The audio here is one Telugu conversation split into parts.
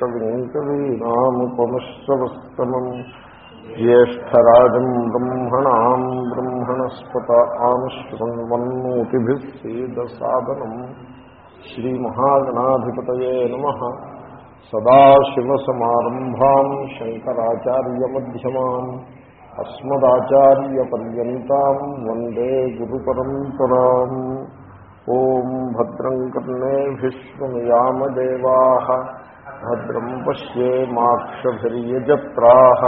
కవిం కవీనాముపమశ్రవస్తమం జ్యేష్టరాజం బ్రహ్మణా బ్రహ్మణస్పత ఆనుష్ణ్వన్నోతిభిః సీదసాదనం శ్రీమహాగణాధిపతయే నమ. సదాశివసమారంభా శంకరాచార్యమ్యమాన్ అస్మదాచార్యపర్యంతం వందే గురు పరంపరా ఓం భద్రం కర్ణే విశ్వయామదేవా भद्रम् पश्येमाक्षभिर्यजत्राः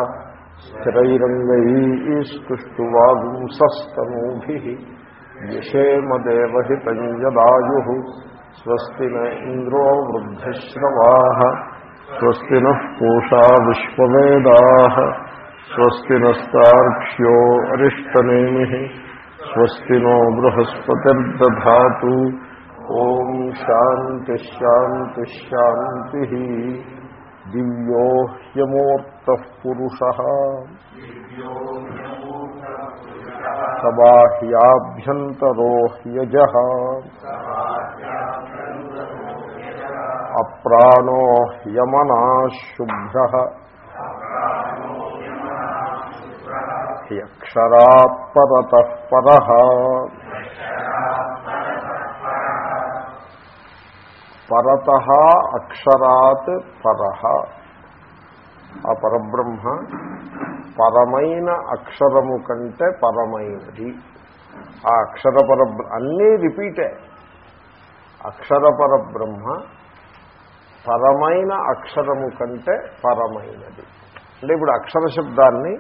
स्थिरैरङ्गैस्तुष्टुवागुंसस्तनूभिः यशेमदेवहितम् यदायुः स्वस्ति न इन्द्रो वृद्धश्रवाः, स्वस्ति नः पूषा विश्ववेदाः, स्वस्ति नस्तार्क्ष्यो अरिष्टनेमिः, स्वस्ति नो बृहस्पतिर्दधातु। ఓం శాంతి శాంతి శాంతి దివ్యో హ్యమూర్త పురుష సబాహ్యాభ్యంతరో హ్యజ అప్రాణో హ్యమనా శుభ్ర పర పరత అక్షరాత్ పర. ఆ పరబ్రహ్మ పరమైన అక్షరము కంటే పరమైనది. ఆ అక్షర పరబ్ర అన్నీ రిపీటే. అక్షర పరబ్రహ్మ పరమైన అక్షరము కంటే పరమైనది. అంటే ఇప్పుడు అక్షర శబ్దాన్ని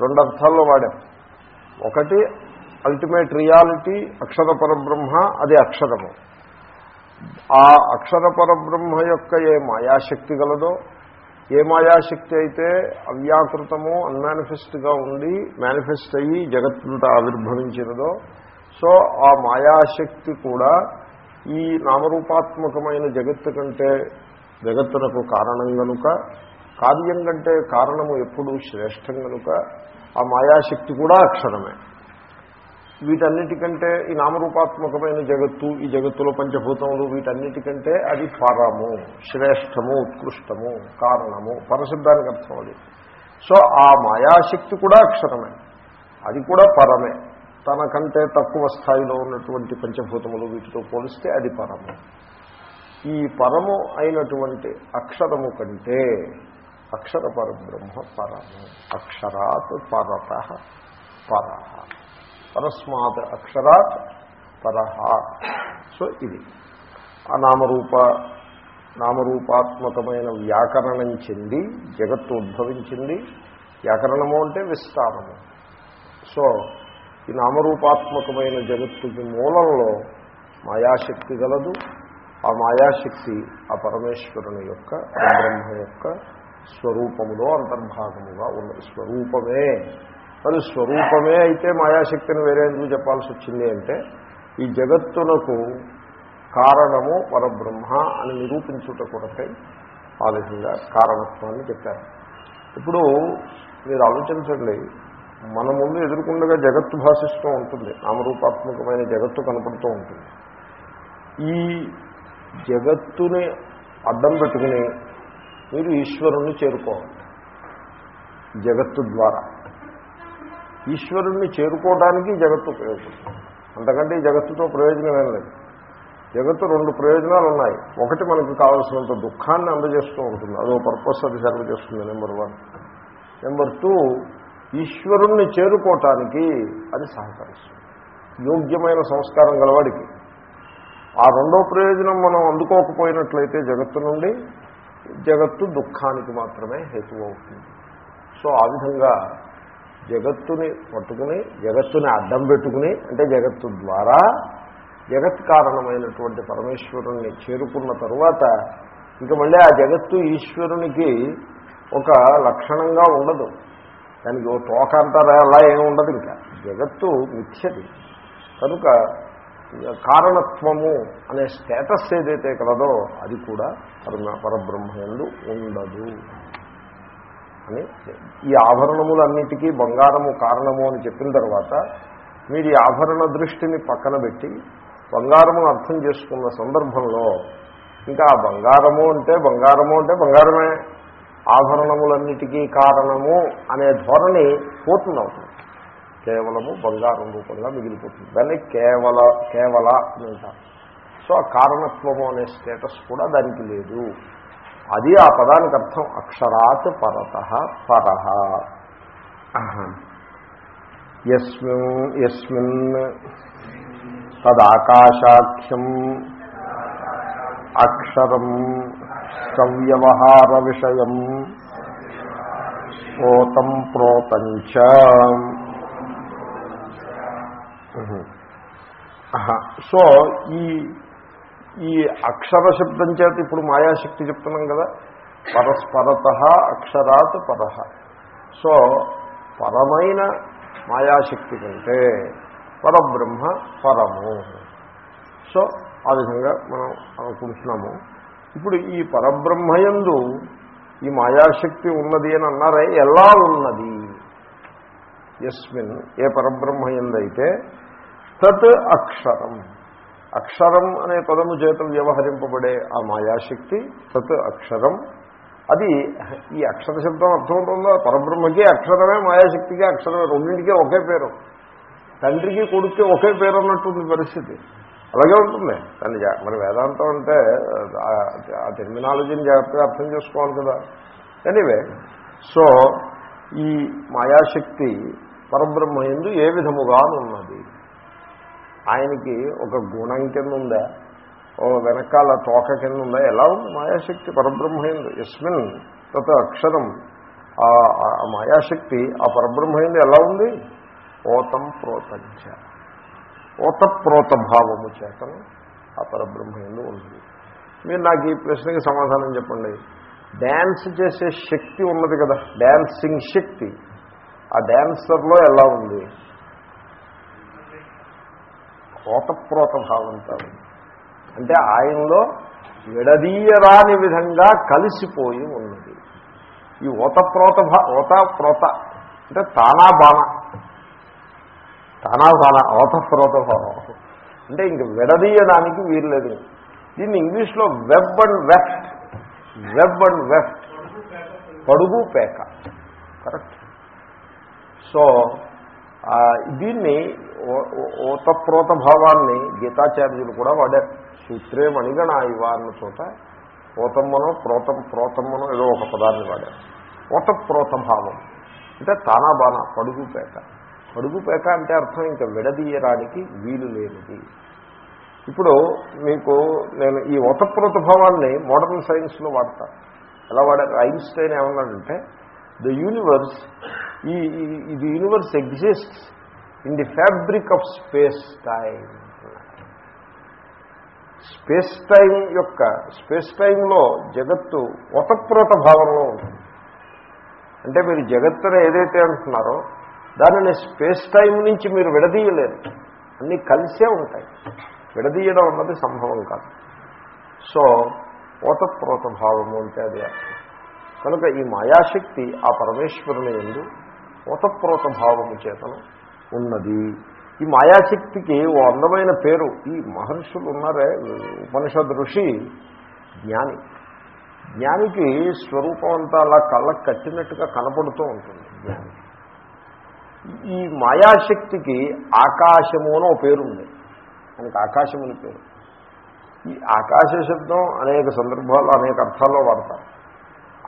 రెండు అర్థాల్లో వాడాం. ఒకటి అల్టిమేట్ రియాలిటీ అక్షర పరబ్రహ్మ అది అక్షరము. ఆ అక్షర పరబ్రహ్మ యొక్క ఏ మాయాశక్తి గలదో ఏ మాయాశక్తి అయితే అవ్యాకృతము అన్మానిఫెస్ట్గా ఉండి మేనిఫెస్ట్ అయ్యి జగత్తంతా ఆవిర్భవించినదో సో ఆ మాయాశక్తి కూడా ఈ నామరూపాత్మకమైన జగత్తు కంటే జగత్తునకు కారణం కనుక కార్యం కంటే కారణము ఎప్పుడు శ్రేష్టం కనుక ఆ మాయాశక్తి కూడా అక్షరమే. వీటన్నిటికంటే ఈ నామరూపాత్మకమైన జగత్తు ఈ జగత్తులో పంచభూతములు వీటన్నిటికంటే అది పరము శ్రేష్టము ఉత్కృష్టము కారణము పరశుద్ధానికి అర్థం అది. సో ఆ మాయాశక్తి కూడా అక్షరమే. అది కూడా పరమే. తనకంటే తక్కువ స్థాయిలో ఉన్నటువంటి పంచభూతములు వీటితో పోలిస్తే అది పరము. ఈ పరము అయినటువంటి అక్షరము కంటే అక్షర పరబ్రహ్మ పరము. అక్షరాత్ పరత పర. పరస్మాత్ అక్షరాత్ పరహ సో ఇది. ఆ నామరూప నామరూపాత్మకమైన వ్యాకరణం చెంది జగత్తు ఉద్భవించింది. వ్యాకరణము అంటే విస్తారము. సో ఈ నామరూపాత్మకమైన జగత్తుకి మూలంలో మాయాశక్తి గలదు. ఆ మాయాశక్తి ఆ పరమేశ్వరుని యొక్క బ్రహ్మ యొక్క స్వరూపములో అంతర్భాగముగా ఉన్నది స్వరూపమే మరి స్వరూపమే అయితే మాయాశక్తిని వేరే ఎందుకు చెప్పాల్సి వచ్చింది అంటే ఈ జగత్తునకు కారణము పరబ్రహ్మ అని నిరూపించుట కొరకై ఆ విధంగా కారణత్వాన్ని చెప్పారు. ఇప్పుడు మీరు ఆలోచించండి మన ముందు ఎదుర్కొండగా జగత్తు భాషిస్తూ ఉంటుంది నామరూపాత్మకమైన జగత్తు కనపడుతూ ఉంటుంది. ఈ జగత్తుని అడ్డం పెట్టుకుని మీరు ఈశ్వరుణ్ణి చేరుకోవాలి జగత్తు ద్వారా. ఈశ్వరుణ్ణి చేరుకోవడానికి జగత్తు ఉపయోగపడుతుంది అంతకంటే ఈ జగత్తుతో ప్రయోజనం ఏం లేదు. జగత్తు రెండు ప్రయోజనాలు ఉన్నాయి. ఒకటి మనకు కావాల్సినంత దుఃఖాన్ని అందజేస్తూ ఉంటుంది. అదో పర్పస్ అది సర్వ్ చేస్తుంది నెంబర్ వన్ నెంబర్ టూ ఈశ్వరుణ్ణి చేరుకోవటానికి అది సహకరిస్తుంది. యోగ్యమైన సంస్కారం గలవాడికి. ఆ రెండో ప్రయోజనం మనం అందుకోకపోయినట్లయితే జగత్తు నుండి జగత్తు దుఃఖానికి మాత్రమే హేతు అవుతుంది. సో ఆ విధంగా జగత్తుని పట్టుకుని జగత్తుని అడ్డం పెట్టుకుని అంటే జగత్తు ద్వారా జగత్ కారణమైనటువంటి పరమేశ్వరుణ్ణి చేరుకున్న తరువాత ఇంక మళ్ళీ ఆ జగత్తు ఈశ్వరునికి ఒక లక్షణంగా ఉండదు. దానికి ఓ తోక అంటారా అలా ఏమి ఉండదు ఇంకా. జగత్తు మిథ్యది. కనుక కారణత్వము అనే స్టేటస్ ఏదైతే కలదో అది కూడా పరమ పరబ్రహ్మయందు ఉండదు. అని. ఈ ఆభరణములన్నిటికీ బంగారము కారణము అని చెప్పిన తర్వాత మీరు ఈ ఆభరణ దృష్టిని పక్కన పెట్టి బంగారమును అర్థం చేసుకున్న సందర్భంలో ఇంకా ఆ బంగారము అంటే బంగారము అంటే బంగారమే. ఆభరణములన్నిటికీ కారణము అనే ధోరణి పోతుంది అవుతుంది. కేవలము బంగారం రూపంగా మిగిలిపోతుంది. దాన్ని కేవల కేవల అని అంటారు. సో ఆ కారణత్వము అనే స్టేటస్ కూడా దానికి లేదు. అది ఆ పదానికి అర్థం అక్షరాత్ పరత పరహ యస్మిన్ యస్మిన్ తదాకాశాఖ్యం అక్షరం సవ్యవహార విషయం ఓతం ప్రోతంచ సో ఈ ఈ అక్షర శబ్దం చేత ఇప్పుడు మాయాశక్తి చెప్తున్నాం కదా. పరస్పరత అక్షరాత్ పరహ సో పరమైన మాయాశక్తి కంటే పరబ్రహ్మ పరము. సో ఆ విధంగా మనం అనుకుంటున్నాము. ఇప్పుడు ఈ పరబ్రహ్మయందు ఈ మాయాశక్తి ఉన్నది అని అన్నారే ఎలా ఉన్నది? ఎస్మిన్ ఏ పరబ్రహ్మయందైతే తత్ అక్షరం. అక్షరం అనే పదము చేత వ్యవహరింపబడే ఆ మాయాశక్తి సత్ అక్షరం. అది ఈ అక్షర శబ్దం అర్థమవుతుందో? పరబ్రహ్మకి అక్షరమే మాయాశక్తికి అక్షరమే రెండింటికి ఒకే పేరు. తండ్రికి కొడుక్కి ఒకే పేరు అన్నట్టుంది పరిస్థితి. అలాగే ఉంటుంది. దాన్ని జా- మరి వేదాంతం అంటే ఆ- ఆ టెర్మినాలజీని జాగ్రత్తగా అర్థం చేసుకోవాలి కదా. ఎనీవే సో ఈ మాయాశక్తి పరబ్రహ్మ ఎందు ఏ విధముగా ఉన్నది ఆయనకి ఒక గుణం కింద ఉందా ఓ వెనకాల తోక కింద ఉందా ఎలా ఉంది మాయాశక్తి? పరబ్రహ్మయందు యస్మిన్ తత అక్షరం. ఆ మాయాశక్తి ఆ పరబ్రహ్మయందు ఎలా ఉంది? ఓతం ప్రోతంచ ఓతప్రోత భావము చేతను ఆ పరబ్రహ్మయందు ఉంది. మీరు నాకు ఈ ప్రశ్నకి సమాధానం చెప్పండి. డ్యాన్స్ చేసే శక్తి ఉన్నది కదా. డ్యాన్సింగ్ శక్తి. ఆ డ్యాన్సర్లో ఎలా ఉంది? ఓతప్రోత భావంతో అంటే ఆయనలో విడదీయరాని విధంగా కలిసిపోయి ఉన్నది. ఈ ఓతప్రోత భా ఓతప్రోత అంటే తానా బాణ తానా బాణ ఓతప్రోత భావం అంటే ఇంక విడదీయడానికి వీలు లేదు దీన్ని ఇంగ్లీష్లో web and weft web and weft పడుగు పేక. కరెక్ట్. సో దీన్ని ఓతప్రోత భావాన్ని గీతాచార్యులు కూడా వాడారు. సూత్రే మణిగణ ఇవ అన్న చోట ఓతమ్మనో ప్రోతం ప్రోతమ్మనో ఏదో ఒక పదాన్ని వాడారు. ఓతప్రోత భావం. అంటే తానా బాణ పడుగుపేట. పడుగుపేట అంటే అర్థం ఇంకా విడదీయడానికి వీలు లేనిది. ఇప్పుడు మీకు నేను ఈ ఓతప్రోత భావాన్ని మోడర్న్ సైన్స్లో వాడతాను ఎలా వాడారు? ఐన్స్టైన్ ఏమన్నాడంటే ద యూనివర్స్ ఈ the universe exist in the fabric of space time space time యొక్క స్పేస్ టైంలో జగత్తు ఒతప్రోత భావంలో ఉంటుంది అంటే మీరు జగత్తును ఏదైతే అంటున్నారో దానిని స్పేస్ టైం నుంచి మీరు విడదీయలేరు. అన్నీ కలిసే ఉంటాయి. విడదీయడం అన్నది సంభవం కాదు. సో ఓతప్రోత భావము అంటే అది అర్థం. కనుక ఈ మాయాశక్తి ఆ పరమేశ్వరుని ఎందు ఓతప్రోత భావము చేతను ఉన్నది. ఈ మాయాశక్తికి ఓ అందమైన పేరు. ఈ మహర్షులు ఉన్నారే ఉపనిషద్ ఋషి జ్ఞాని. జ్ఞానికి స్వరూపం అంతా అలా కళ్ళకు కట్టినట్టుగా కనపడుతూ ఉంటుంది జ్ఞాని. ఈ మాయాశక్తికి ఆకాశము అని ఒక పేరుంది. ఆయనకి ఆకాశముని పేరు. ఈ ఆకాశ శబ్దం అనేక సందర్భాల్లో అనేక అర్థాల్లో వాడతారు.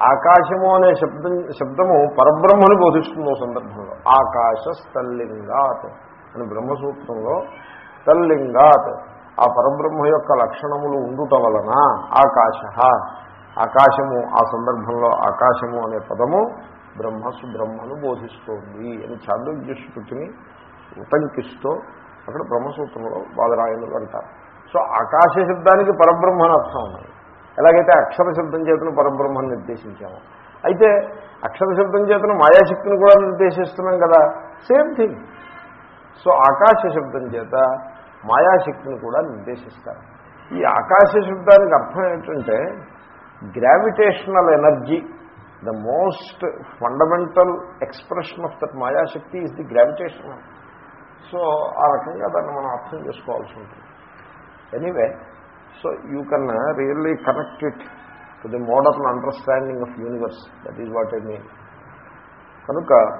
ఆకాశము అనే శబ్దం శబ్దము పరబ్రహ్మని బోధిస్తుంది సందర్భంలో. ఆకాశ స్థల్లింగాత్ అని బ్రహ్మసూత్రంలో తల్లింగాత్. ఆ పరబ్రహ్మ యొక్క లక్షణములు ఉండుట వలన ఆకాశ. ఆకాశము ఆ సందర్భంలో ఆకాశము అనే పదము బ్రహ్మసు బ్రహ్మను బోధిస్తోంది అని చాంద్రోగ్యశృతిని ఉటంకిస్తూ అక్కడ బ్రహ్మసూత్రంలో బాధరాయణులు అంటారు. సో ఆకాశ శబ్దానికి పరబ్రహ్మని అర్థం ఉన్నది. ఎలాగైతే అక్షర శబ్దం చేతను పరబ్రహ్మను నిర్దేశించాము. అయితే అక్షర శబ్దం చేతను మాయాశక్తిని కూడా నిర్దేశిస్తున్నాం కదా. Same thing. సో ఆకాశ శబ్దం చేత మాయాశక్తిని కూడా నిర్దేశిస్తారు. ఈ ఆకాశ శబ్దానికి అర్థం ఏంటంటే gravitational energy the most fundamental expression of that మాయాశక్తి ఈజ్ ది గ్రావిటేషనల్ సో ఆ రకంగా దాన్ని మనం అర్థం చేసుకోవాల్సి ఉంటుంది. Anyway so you can really connect it to the modern understanding of universe that is what I mean కనుక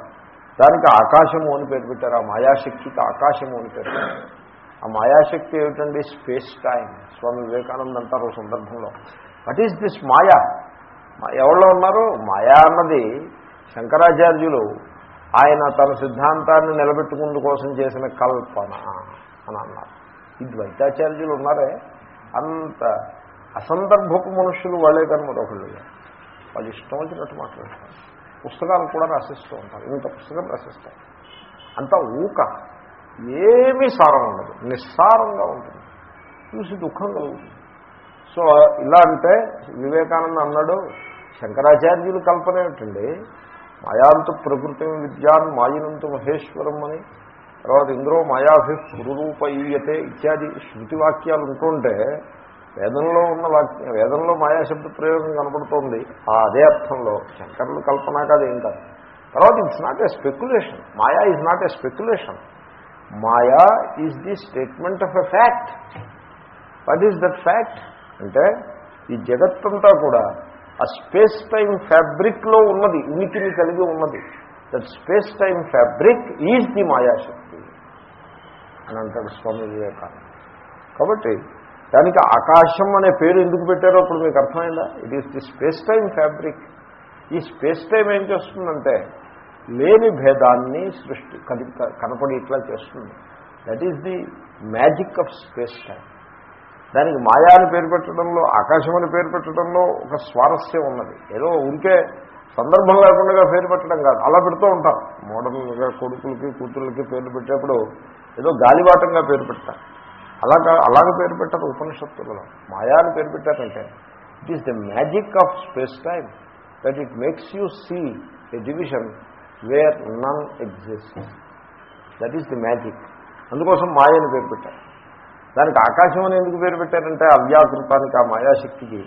దానికి ఆకాశము అని పేరు పెట్టారు. ఆ మాయాశక్తికి ఆకాశము అని పేరు పెట్టారు. ఆ మాయాశక్తి ఏమిటండి? స్పేస్ టైం స్వామి వివేకానంద అంటారు సందర్భంలో. వాట్ ఈస్ దిస్ మాయా మా- ఉన్నారు? మాయా అన్నది శంకరాచార్యులు ఆయన తన సిద్ధాంతాన్ని నిలబెట్టుకుందు కోసం చేసిన కల్పన అని అన్నారు. ఈ ద్వైతాచార్యులు ఉన్నారే? అంత అసందర్భపు మనుషులు వాళ్ళే కానీ మరొకళ్ళు వాళ్ళు ఇష్టం వచ్చినట్టు మాట్లాడతారు. పుస్తకాలు కూడా రాసిస్తూ ఉంటారు. ఇంత పుస్తకం రాసిస్తారు. అంత ఊక. ఏమీ సారం ఉండదు. నిస్సారంగా ఉంటుంది. చూసి దుఃఖం కలుగుతుంది. సో ఇలా అంటే వివేకానంద అన్నాడు శంకరాచార్యులు కల్పన ఏమిటండి? మాయాంతు ప్రకృతి విద్యాన్ మాయినంతు మహేశ్వరం అని తర్వాత ఇంద్రో మాయాభి పురురూపయ్యతే ఇత్యాది శృతి వాక్యాలు ఉంటుంటే వేదంలో ఉన్న వాక్య వేదంలో మాయాశబ్ద ప్రయోగం కనపడుతోంది. ఆ అదే అర్థంలో శంకరులు కల్పన కాదు ఏం కాదు. తర్వాత it's not a speculation maya is not a speculation maya is the statement of a fact what is that fact అంటే ఈ జగత్తంతా కూడా ఆ స్పేస్ టైం ఫ్యాబ్రిక్లో ఉన్నది ఉనికిని కలిగి ఉన్నది. That space time fabric is the మాయాశక్తి అని అంటాడు స్వామి వివేకానంద. కాబట్టి దానికి ఆకాశం అనే పేరు ఎందుకు పెట్టారో అప్పుడు మీకు అర్థమైందా? It is the space time fabric ఈ స్పేస్ టైం ఏం చేస్తుందంటే లేని భేదాన్ని సృష్టి కనపడి ఇట్లా చేస్తుంది. That is the magic of space time దానికి మాయా అని పేరు పెట్టడంలో ఆకాశం అని పేరు పెట్టడంలో ఒక స్వారస్యం ఉన్నది. ఏదో ఉంటే సందర్భం లేకుండా పేరు పెట్టడం కాదు. అలా పెడుతూ ఉంటారు మోడర్న్గా కొడుకులకి కూతుర్లకి పేర్లు పెట్టేప్పుడు ఏదో గాలివాటంగా పేరు పెడతారు. అలాగా అలాగ పేరు పెట్టారు ఉపనిషత్తులలో. మాయా అని పేరు పెట్టారంటే it is the magic of space time that it makes you see a division where none exist that is the magic అందుకోసం మాయ అని పేరు పెట్టారు. దానికి ఆకాశం అని ఎందుకు పేరు పెట్టారంటే అవ్యాకృతానికి ఆ మాయాశక్తికి.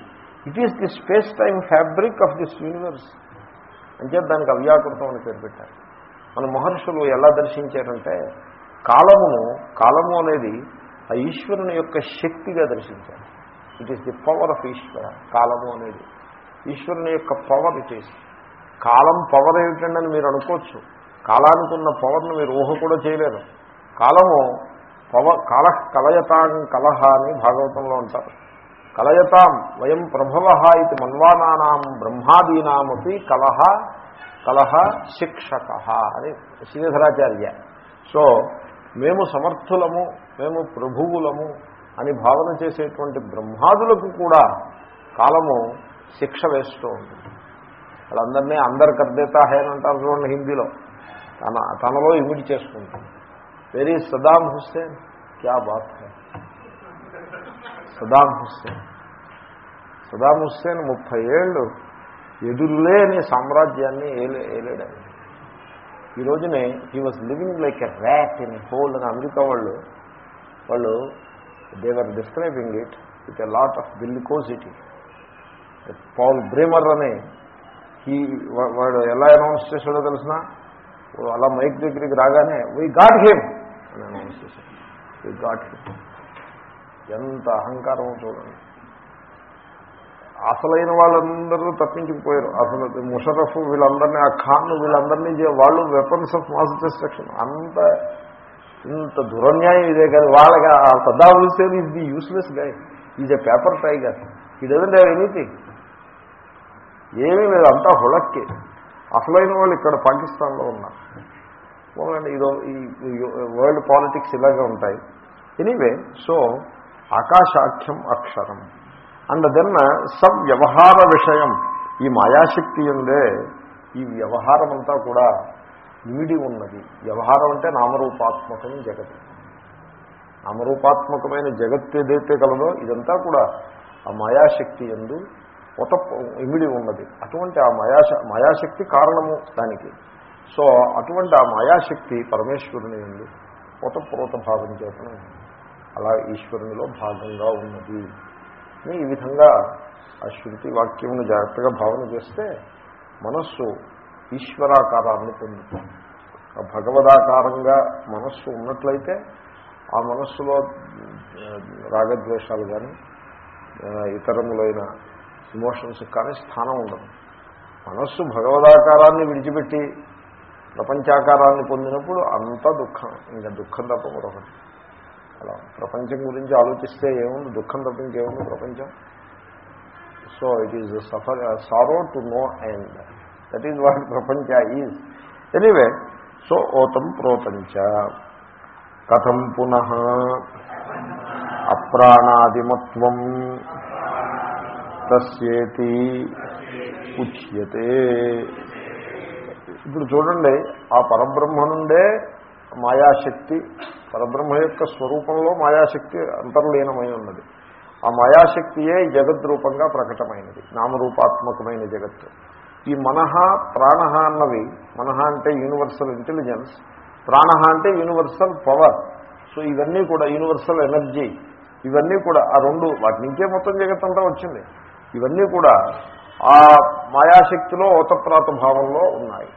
It is the space time fabric of this universe అంటే దానికి అవ్యాకృతం అని పేరు పెట్టారు. మన మహర్షులు ఎలా దర్శించారంటే కాలమును కాలము అనేది ఆ ఈశ్వరుని యొక్క శక్తిగా దర్శించారు. It is the power of Ishwara కాలము అనేది. ఈశ్వరుని యొక్క పవర్ ఇట్ ఈస్ కాలం పవర్ ఏమిటండి అని మీరు అనుకోవచ్చు. కాలానికి ఉన్న పవర్ను మీరు ఊహ కూడా చేయలేరు. కాలము పవ కాల కలయతాం కలహ అని భాగవతంలో ఉంటారు కలయతాం వయం ప్రభవ ఇది మన్వానానాం బ్రహ్మాదీనామపి కలహ కలహ శిక్షక అని శ్రీధరాచార్య. సో మేము సమర్థులము మేము ప్రభువులము అని భావన చేసేటువంటి బ్రహ్మాదులకు కూడా కాలము శిక్ష వేస్తూ ఉంటుంది వాళ్ళందరినీ అందరు కర్దేతా హే అని అంటారు చూడండి హిందీలో. తన తనలో ఇమిడి చేసుకుంటుంది. వెరీ సదాం హుస్సేన్ క్యా బాత్ high? Saddam Hussein. Saddam Hussein ముప్పై ఏళ్ళు ఎదురులేని సామ్రాజ్యాన్ని ఏలే ఏలేడు ఈ రోజునే he was living like a rat in hole అని అమెరికా వాళ్ళు వాళ్ళు they were describing it with a lot of bellicosity Paul Bremer అనే ఈ వాడు ఎలా అనౌన్స్ చేశాడో తెలిసిన? అలా మైక్ దగ్గరికి రాగానే వీ గాట్ హిమ్ అని అనౌన్స్ చేశాడు. వీ గాట్ హిమ్ ఎంత అహంకారమో చూడండి. అసలైన వాళ్ళందరూ తప్పించుకుపోయారు. అసలు ముషరఫ్ వీళ్ళందరినీ ఆ ఖాన్ వీళ్ళందరినీ వాళ్ళు వెపన్స్ ఆఫ్ మాస్ డిస్ట్రక్షన్ అంత ఇంత దురన్యాయం ఇదే కానీ వాళ్ళకి ఆ Saddam Hussein the useless guy is a paper tiger he doesn't have anything ఏమీ లేదు అంతా హుళక్కి అసలైన వాళ్ళు ఇక్కడ పాకిస్తాన్లో ఉన్నారు. పోలండి ఇదో ఈ వరల్డ్ పాలిటిక్స్ ఇలాగే ఉంటాయి. ఎనీవే సో ఆకాశాఖ్యం అక్షరం. అండ్ దెన్ సవ్యవహార విషయం. ఈ మాయాశక్తి ఉందే ఈ వ్యవహారం అంతా కూడా ఇమిడి ఉన్నది. వ్యవహారం అంటే నామరూపాత్మకం జగత్. నామరూపాత్మకమైన జగత్ ఏదైతే కలదో ఇదంతా కూడా ఆ మాయాశక్తి ఎందు ఒక ఇమిడి ఉన్నది. అటువంటి ఆ మాయాశ మాయాశక్తి కారణము దానికి. సో అటువంటి ఆ మాయాశక్తి పరమేశ్వరుని ఎందు పొతప్రోత భావం చేతను అలా ఈశ్వరునిలో భాగంగా ఉన్నది. అని ఈ విధంగా ఆ శృతి వాక్యమును జాగ్రత్తగా భావన చేస్తే మనస్సు ఈశ్వరాకారాన్ని పొందుతుంది. ఆ భగవదాకారంగా మనస్సు ఉన్నట్లయితే ఆ మనస్సులో రాగద్వేషాలు కానీ ఇతరములైన ఇమోషన్స్ కానీ స్థానం ఉండదు. మనస్సు భగవదాకారాన్ని విడిచిపెట్టి ప్రపంచాకారాన్ని పొందినప్పుడు అంతా దుఃఖం ఇంకా దుఃఖం తప్ప మరొకటి అలా ప్రపంచం గురించి ఆలోచిస్తే ఏముంది? దుఃఖం తప్ప ఇంకేముంది ప్రపంచం? So it is suffer sorrow to no end that is what ప్రపంచ ఈజ్ ఎనీవే సో ఓతం ప్రోతంచ. కథం పునః. అప్రాణాదిమత్వం తస్యేతి ఉచ్యతే. ఇప్పుడు చూడండి ఆ పరబ్రహ్మ నుండే మాయాశక్తి పరబ్రహ్మ యొక్క స్వరూపంలో మాయాశక్తి అంతర్లీనమై ఉన్నది. ఆ మాయాశక్తియే జగద్రూపంగా ప్రకటమైనది నామరూపాత్మకమైన జగత్తు. ఈ మనహ ప్రాణ అన్నవి మనహ అంటే యూనివర్సల్ ఇంటెలిజెన్స్ ప్రాణ అంటే యూనివర్సల్ పవర్ సో ఇవన్నీ కూడా యూనివర్సల్ ఎనర్జీ ఇవన్నీ కూడా ఆ రెండు వాటి నుంచే మొత్తం జగత్తంతా వచ్చింది. ఇవన్నీ కూడా ఆ మాయాశక్తిలో ఓతప్రాత భావంలో ఉన్నాయి.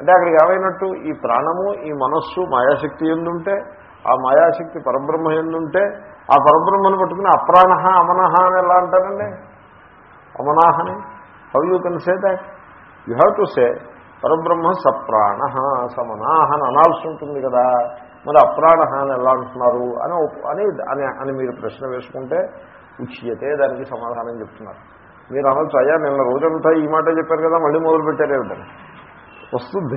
అంటే అక్కడికి ఏమైనట్టు? ఈ ప్రాణము ఈ మనస్సు మాయాశక్తి ఎందుంటే ఆ మాయాశక్తి పరబ్రహ్మ ఎందుంటే ఆ పరబ్రహ్మను పట్టుకుని అప్రాణ అమనహ అని ఎలా అంటారండి? అమనాహని? How you can say that you have to say పరబ్రహ్మ సప్రాణ సమనాహ అని అనాల్సి ఉంటుంది కదా. మరి అప్రాణ అని ఎలా అంటున్నారు? అని అని అని అని మీరు ప్రశ్న వేసుకుంటే ఉచ్యతే దానికి సమాధానం చెప్తున్నారు. మీరు అనొచ్చు అయ్యా నిన్న రోజంతా ఈ మాట చెప్పారు కదా మళ్ళీ మొదలు ఏమిటని? ఉంటారు వస్తుంది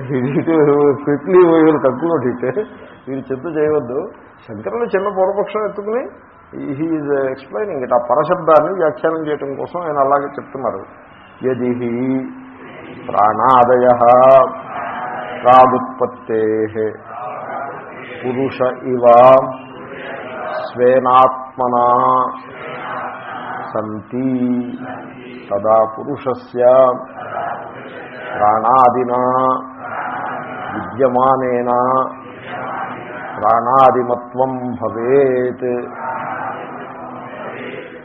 క్విక్లీ వీళ్ళు కంక్లూడ్ ఇట్ మీరు చెత్త చేయవద్దు. శంకరులు చిన్న పూర్వపక్షం ఎత్తుకుని హీఈ్ ఎక్స్ప్లెయినింగ్ ఇట్ ఆ పరశబ్దాన్ని వ్యాఖ్యానం చేయడం కోసం ఆయన అలాగే చెప్తున్నారు. యది ప్రాణాదయ ప్రాదుత్పత్తే పురుష ఇవ స్వేనాత్మనా సంతి తదా పురుషస్య ప్రాణాదినా విద్యమానేన ప్రాణాదిమత్వం భవేత్.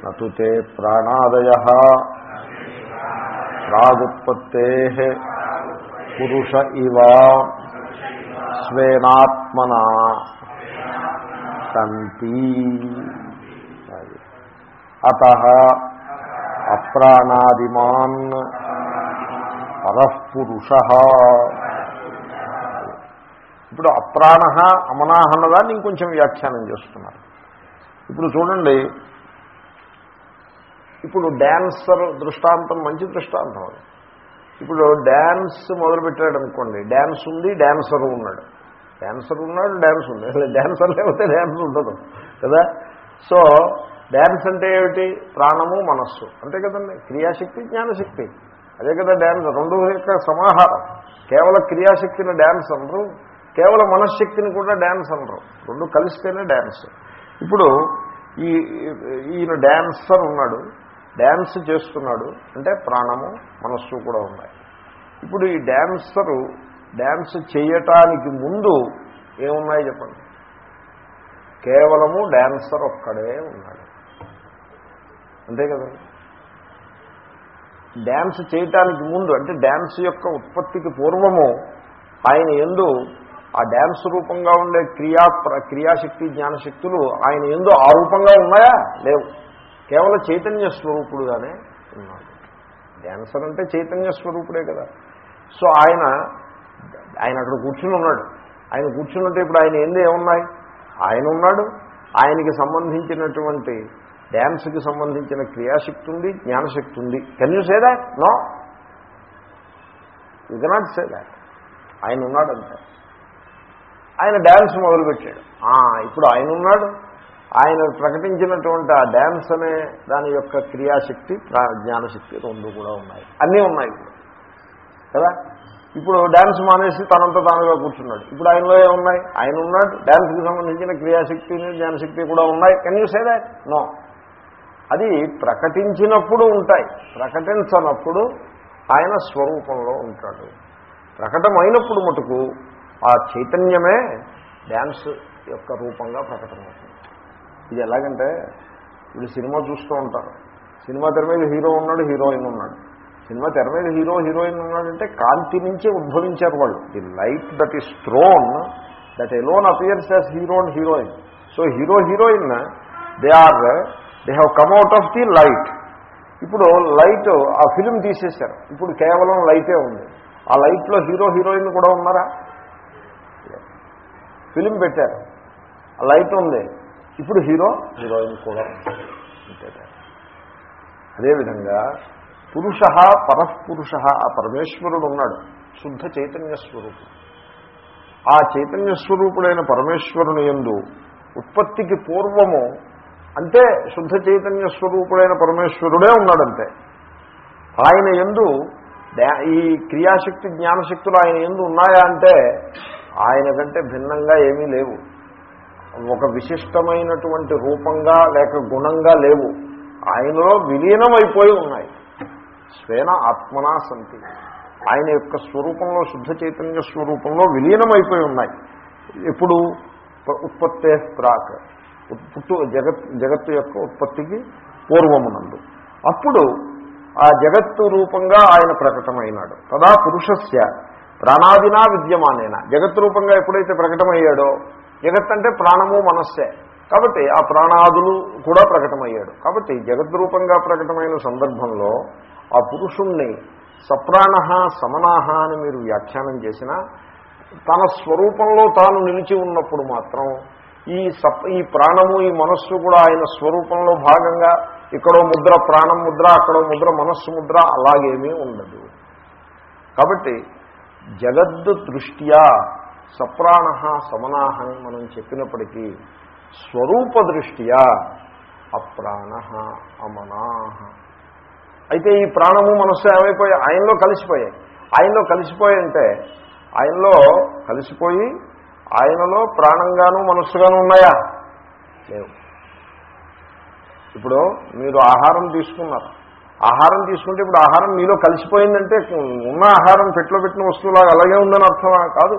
నతుతే ప్రాణాదయ ప్రాగుత్పత్తే పురుష ఇవ స్వేనాత్మన సంతి. అత అప్రాణాదిమాన్ పరఃపురుష. ఇప్పుడు అప్రాణ అమనాహ అన్నదాన్ని ఇంకొంచెం వ్యాఖ్యానం చేస్తున్నారు. ఇప్పుడు చూడండి ఇప్పుడు డ్యాన్సర్ దృష్టాంతం మంచి దృష్టాంతం అది. ఇప్పుడు డ్యాన్స్ మొదలుపెట్టాడు అనుకోండి డ్యాన్స్ ఉంది డ్యాన్సర్ ఉన్నాడు. డ్యాన్సర్ ఉన్నాడు డ్యాన్స్ ఉంది. డ్యాన్సర్ లేకపోతే డ్యాన్స్ ఉండదు కదా? సో డ్యాన్స్ అంటే ఏమిటి? ప్రాణము మనస్సు. అంతే కదండి? క్రియాశక్తి జ్ఞానశక్తి. అదే కదా డ్యాన్స్ రెండు యొక్క సమాహారం. కేవల క్రియాశక్తిని డ్యాన్స్ అనరు కేవలం మనశ్శక్తిని కూడా డ్యాన్స్ అనరు. రెండు కలిస్తేనే డ్యాన్స్ ఇప్పుడు ఈ ఈయన డ్యాన్సర్ ఉన్నాడు డ్యాన్స్ చేస్తున్నాడు అంటే ప్రాణము మనస్సు కూడా ఉన్నాయి. ఇప్పుడు ఈ డ్యాన్సరు డ్యాన్స్ చేయటానికి ముందు ఏమున్నాయి చెప్పండి? కేవలము డ్యాన్సర్ ఒక్కడే ఉన్నాడు. అంతే కదండి డ్యాన్స్ చేయటానికి ముందు అంటే డ్యాన్స్ యొక్క ఉత్పత్తికి పూర్వము ఆయన ఎందు ఆ డ్యాన్స్ రూపంగా ఉండే క్రియా క్రియాశక్తి జ్ఞానశక్తులు ఆయన ఎందు ఆ రూపంగా ఉన్నాయా? లేవు. కేవలం చైతన్య స్వరూపుడుగానే ఉన్నాడు డ్యాన్సర్ అంటే చైతన్య స్వరూపుడే కదా. సో ఆయన ఆయన అక్కడ కూర్చుని ఉన్నాడు. ఆయన కూర్చున్నట్టు ఇప్పుడు ఆయన ఎందు ఏమున్నాయి? ఆయన ఉన్నాడు. ఆయనకి సంబంధించినటువంటి డ్యాన్స్కి సంబంధించిన క్రియాశక్తి ఉంది జ్ఞానశక్తి ఉంది. Can you say that no you cannot say that ఆయన ఉన్నాడంటే ఆయన డ్యాన్స్ మొదలుపెట్టాడు. ఇప్పుడు ఆయన ఉన్నాడు. ఆయన ప్రకటించినటువంటి ఆ డ్యాన్స్ అనే దాని యొక్క క్రియాశక్తి జ్ఞానశక్తి రెండు కూడా ఉన్నాయి. అన్నీ ఉన్నాయి ఇప్పుడు. కదా? ఇప్పుడు డ్యాన్స్ మానేసి తనంత తానుగా కూర్చున్నాడు. ఇప్పుడు ఆయనలో ఏమున్నాయి ఆయన ఉన్నాడు. డ్యాన్స్కి సంబంధించిన క్రియాశక్తి జ్ఞానశక్తి కూడా ఉన్నాయి. Can you say that no అది ప్రకటించినప్పుడు ఉంటాయి. ప్రకటించనప్పుడు ఆయన స్వరూపంలో ఉంటాడు. ప్రకటమైనప్పుడు మటుకు ఆ చైతన్యమే డ్యాన్స్ యొక్క రూపంగా ప్రకటమవుతుంది. ఇది ఎలాగంటే ఇప్పుడు సినిమా చూస్తూ ఉంటారు. సినిమా తెర మీద హీరో ఉన్నాడు హీరోయిన్ ఉన్నాడు. సినిమా తెర మీద హీరో హీరోయిన్ ఉన్నాడంటే కాంతి నుంచే ఉద్భవించారు వాళ్ళు. The light that is thrown that alone appears as hero and heroine. So hero heroine they are they have come out of the light ఇప్పుడు లైట్ ఆ ఫిలిం తీసేశారు. ఇప్పుడు కేవలం లైటే ఉంది. ఆ లైట్లో హీరో హీరోయిన్ కూడా ఉన్నారా? ఫిలిం పెట్టారు. ఆ లైట్ ఉంది. ఇప్పుడు హీరో హీరోయిన్ కూడా. అదేవిధంగా పురుష పరఃపురుష ఆ పరమేశ్వరుడు ఉన్నాడు. శుద్ధ చైతన్య స్వరూపుడు. ఆ చైతన్య స్వరూపుడైన పరమేశ్వరుని ఎందు ఉత్పత్తికి పూర్వము అంటే శుద్ధ చైతన్య స్వరూపుడైన పరమేశ్వరుడే ఉన్నాడంతే. ఆయన ఎందు ఈ క్రియాశక్తి జ్ఞానశక్తులు ఆయన ఎందు ఉన్నాయా అంటే ఆయన కంటే భిన్నంగా ఏమీ లేవు. ఒక విశిష్టమైనటువంటి రూపంగా లేక గుణంగా లేవు. ఆయనలో విలీనమైపోయి ఉన్నాయి. స్వేన ఆత్మనా సంతి. ఆయన యొక్క స్వరూపంలో శుద్ధ చైతన్య స్వరూపంలో విలీనమైపోయి ఉన్నాయి. ఎప్పుడు? ఉత్పత్తే ప్రాక్ పుట్టు జగత్ జగత్తు యొక్క ఉత్పత్తికి పూర్వమునందు. అప్పుడు ఆ జగత్తు రూపంగా ఆయన ప్రకటమైనాడు. తదా పురుషస్య ప్రాణాదినా విద్యమానేన. జగత్ రూపంగా ఎప్పుడైతే ప్రకటమయ్యాడో జగత్ అంటే ప్రాణము మనస్సే. కాబట్టి ఆ ప్రాణాదులు కూడా ప్రకటమయ్యాడు. కాబట్టి జగద్రూపంగా ప్రకటమైన సందర్భంలో ఆ పురుషుణ్ణి సప్రాణ సమనాహ అని మీరు వ్యాఖ్యానం చేసినా తన స్వరూపంలో తాను నిలిచి ఉన్నప్పుడు మాత్రం ఈ సప్ ఈ ప్రాణము ఈ మనస్సు కూడా ఆయన స్వరూపంలో భాగంగా ఇక్కడో ముద్ర ప్రాణం ముద్ర అక్కడో ముద్ర మనస్సు ముద్ర అలాగేమీ ఉండదు. కాబట్టి జగద్దు దృష్ట్యా సప్రాణ సమనాహ మనం చెప్పినప్పటికీ స్వరూప దృష్ట్యా అప్రాణ అమనాహ. అయితే ఈ ప్రాణము మనస్సు ఏమైపోయాయి? ఆయనలో కలిసిపోయాయి. ఆయనలో కలిసిపోయి అంటే ఆయనలో కలిసిపోయి ఆయనలో ప్రాణంగాను మనస్సుగాను ఉన్నాయా? లేవు. ఇప్పుడు మీరు ఆహారం తీసుకున్నారు. ఆహారం తీసుకుంటే ఇప్పుడు ఆహారం మీలో కలిసిపోయిందంటే ఉన్న ఆహారం పెట్లో పెట్టిన వస్తువులాగా అలాగే ఉందని అర్థమా? కాదు.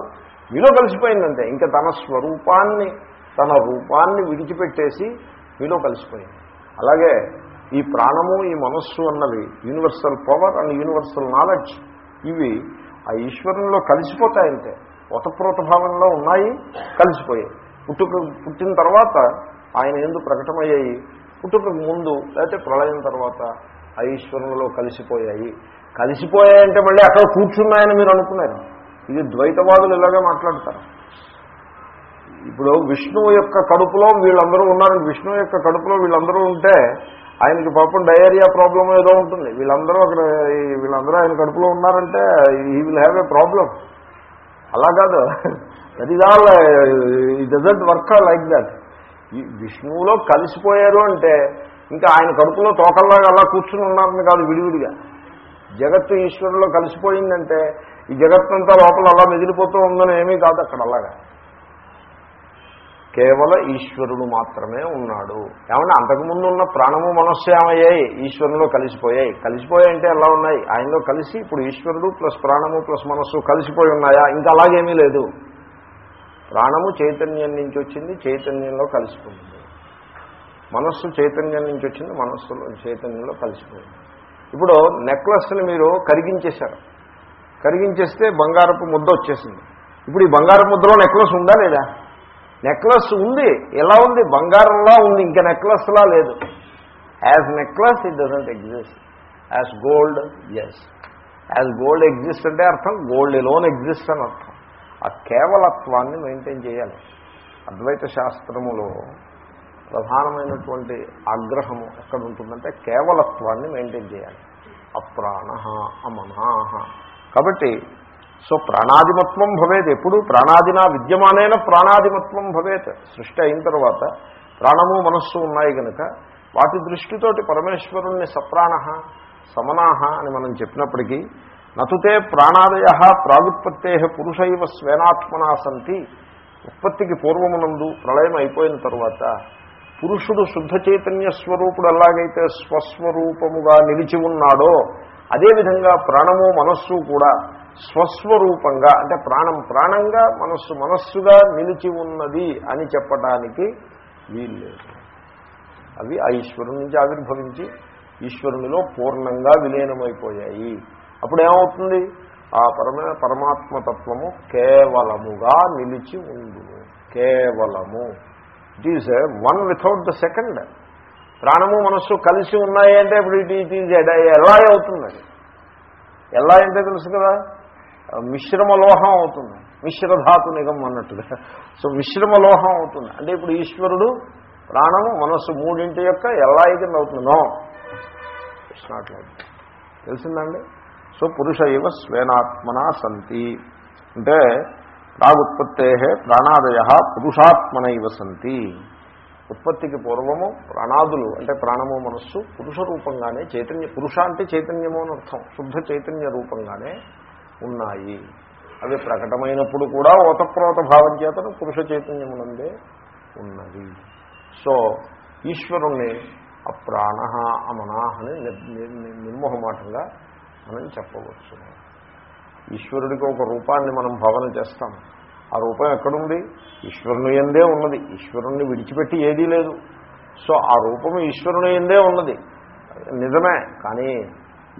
మీలో కలిసిపోయిందంటే ఇంకా తన స్వరూపాన్ని తన రూపాన్ని విడిచిపెట్టేసి మీలో కలిసిపోయింది. అలాగే ఈ ప్రాణము ఈ మనస్సు అన్నవి universal power and universal knowledge ఇవి ఆ ఈశ్వరంలో కలిసిపోతాయంటే ఓతప్రోత భావంలో ఉన్నాయి కలిసిపోయాయి. పుట్టుక పుట్టిన తర్వాత ఆయన ఎందుకు ప్రకటమయ్యాయి. పుట్టుకకు ముందు లేకపోతే ప్రళయం తర్వాత ఆ ఈశ్వరంలో కలిసిపోయాయి. కలిసిపోయాయంటే మళ్ళీ అక్కడ కూర్చున్నాయని మీరు అనుకున్నారు. ఇది ద్వైతవాదులు ఇలాగే మాట్లాడతారు. ఇప్పుడు విష్ణువు యొక్క కడుపులో వీళ్ళందరూ ఉన్నారు. విష్ణువు యొక్క కడుపులో వీళ్ళందరూ ఉంటే ఆయనకి పాపం డయేరియా ప్రాబ్లం ఏదో ఉంటుంది. వీళ్ళందరూ అక్కడ వీళ్ళందరూ ఆయన కడుపులో ఉన్నారంటే ఈ విల్ హ్యావ్ ఏ ప్రాబ్లం అలా కాదు. That is all it doesn't work like that ఈ విష్ణువులో కలిసిపోయారు అంటే ఇంకా ఆయన కడుపులో తోకల్లాగా అలా కూర్చుని ఉన్నారని కాదు విడివిడిగా. జగత్తు ఈశ్వరులో కలిసిపోయిందంటే ఈ జగత్తంతా లోపల అలా మెదిలిపోతూ ఉందని ఏమీ కాదు అక్కడ అలాగా. కేవల ఈశ్వరుడు మాత్రమే ఉన్నాడు. ఏమన్నా అంతకుముందు ఉన్న ప్రాణము మనస్సు ఏమయ్యాయి? ఈశ్వరులో కలిసిపోయాయి. కలిసిపోయాయి అంటే ఎలా ఉన్నాయి? ఆయనలో కలిసి ఇప్పుడు ఈశ్వరుడు ప్లస్ ప్రాణము ప్లస్ మనస్సు కలిసిపోయి ఉన్నాయా? ఇంకా అలాగేమీ లేదు. ప్రాణము చైతన్యం నుంచి వచ్చింది చైతన్యంలో కలిసిపోయింది. మనస్సు చైతన్యం నుంచి వచ్చింది మనస్సులో చైతన్యంలో కలిసిపోయింది. ఇప్పుడు నెక్లెస్ని మీరు కరిగించేశారు. కరిగించేస్తే బంగారపు ముద్ద వచ్చేసింది. ఇప్పుడు ఈ బంగారపు ముద్దలో నెక్లెస్ ఉందా లేదా? నెక్లెస్ ఉంది ఎలా ఉంది? బంగారంలా ఉంది ఇంకా నెక్లెస్లా లేదు. As necklace it doesn't exist as gold is as gold exist అంటే అర్థం గోల్డ్ లోన్ ఎగ్జిస్ట్ అని అర్థం. ఆ కేవలత్వాన్ని మెయింటైన్ చేయాలి. అద్వైత శాస్త్రములో ప్రధానమైనటువంటి ఆగ్రహము ఎక్కడ ఉంటుందంటే కేవలత్వాన్ని మెయింటైన్ చేయాలి. అప్రాణ అమనాహ కాబట్టి సో ప్రాణాదిమత్వం భవేత్. ఎప్పుడు? ప్రాణాదినా విద్యమానైన ప్రాణాదిమత్వం భవేత్. సృష్టి అయిన తర్వాత ప్రాణము మనస్సు ఉన్నాయి కనుక వాటి దృష్టితోటి పరమేశ్వరుణ్ణి సప్రాణ సమనాహ అని మనం చెప్పినప్పటికీ నతుతే ప్రాణాదయ ప్రాగుత్పత్తే పురుషైవ స్వేనాత్మనా సంతి. ఉత్పత్తికి పూర్వమునందు ప్రళయం అయిపోయిన తరువాత పురుషుడు శుద్ధ చైతన్య స్వరూపుడు ఎలాగైతే స్వస్వరూపముగా నిలిచి ఉన్నాడో అదేవిధంగా ప్రాణము మనస్సు కూడా స్వస్వరూపంగా అంటే ప్రాణం ప్రాణంగా మనస్సు మనస్సుగా నిలిచి ఉన్నది అని చెప్పటానికి వీల్లేదు. అవి ఆ ఈశ్వరుని నుంచి ఆవిర్భవించి ఈశ్వరునిలో పూర్ణంగా విలీనమైపోయాయి. అప్పుడు ఏమవుతుంది ఆ పరమ పరమాత్మతత్వము కేవలముగా నిలిచి ఉండు. కేవలము. It is one without the second ప్రాణము మనస్సు కలిసి ఉన్నాయి అంటే ఇప్పుడు ఇట్ ఈజ్ ఎలా అవుతుంది. ఎలా అంటే తెలుసు కదా? మిశ్రమ లోహం అవుతుంది మిశ్రధాతు నిగం అన్నట్టుగా. సో మిశ్రమ లోహం అవుతుంది. అంటే ఇప్పుడు ఈశ్వరుడు ప్రాణము మనస్సు మూడింటి యొక్క ఎలా కింద అవుతుందో? ఇట్స్ నాట్ లైక్ తెలిసిందండి? సో పురుష ఇవ స్వేనాత్మనా సంతి. అంటే ప్రాగుత్పత్తే ప్రాణాదయ పురుషాత్మన ఇవ సంతి. ఉత్పత్తికి పూర్వము ప్రాణాదులు అంటే ప్రాణము మనస్సు పురుష రూపంగానే చైతన్య పురుష అంటే చైతన్యము అని అర్థం. శుద్ధ చైతన్య రూపంగానే ఉన్నాయి. అవి ప్రకటమైనప్పుడు కూడా ఓతప్రోత భావం చేతను పురుష చైతన్యమునందే ఉన్నది. సో ఈశ్వరుణ్ణి అప్రాణ అమనా అని నిర్మోహమాటంగా మనం చెప్పవచ్చు. ఈశ్వరుడికి ఒక రూపాన్ని మనం భావన చేస్తాం. ఆ రూపం ఎక్కడుంది? ఈశ్వరుని ఎందే ఉన్నది. ఈశ్వరుణ్ణి విడిచిపెట్టి ఏదీ లేదు. సో ఆ రూపం ఈశ్వరుని ఎందే ఉన్నది. నిజమే కానీ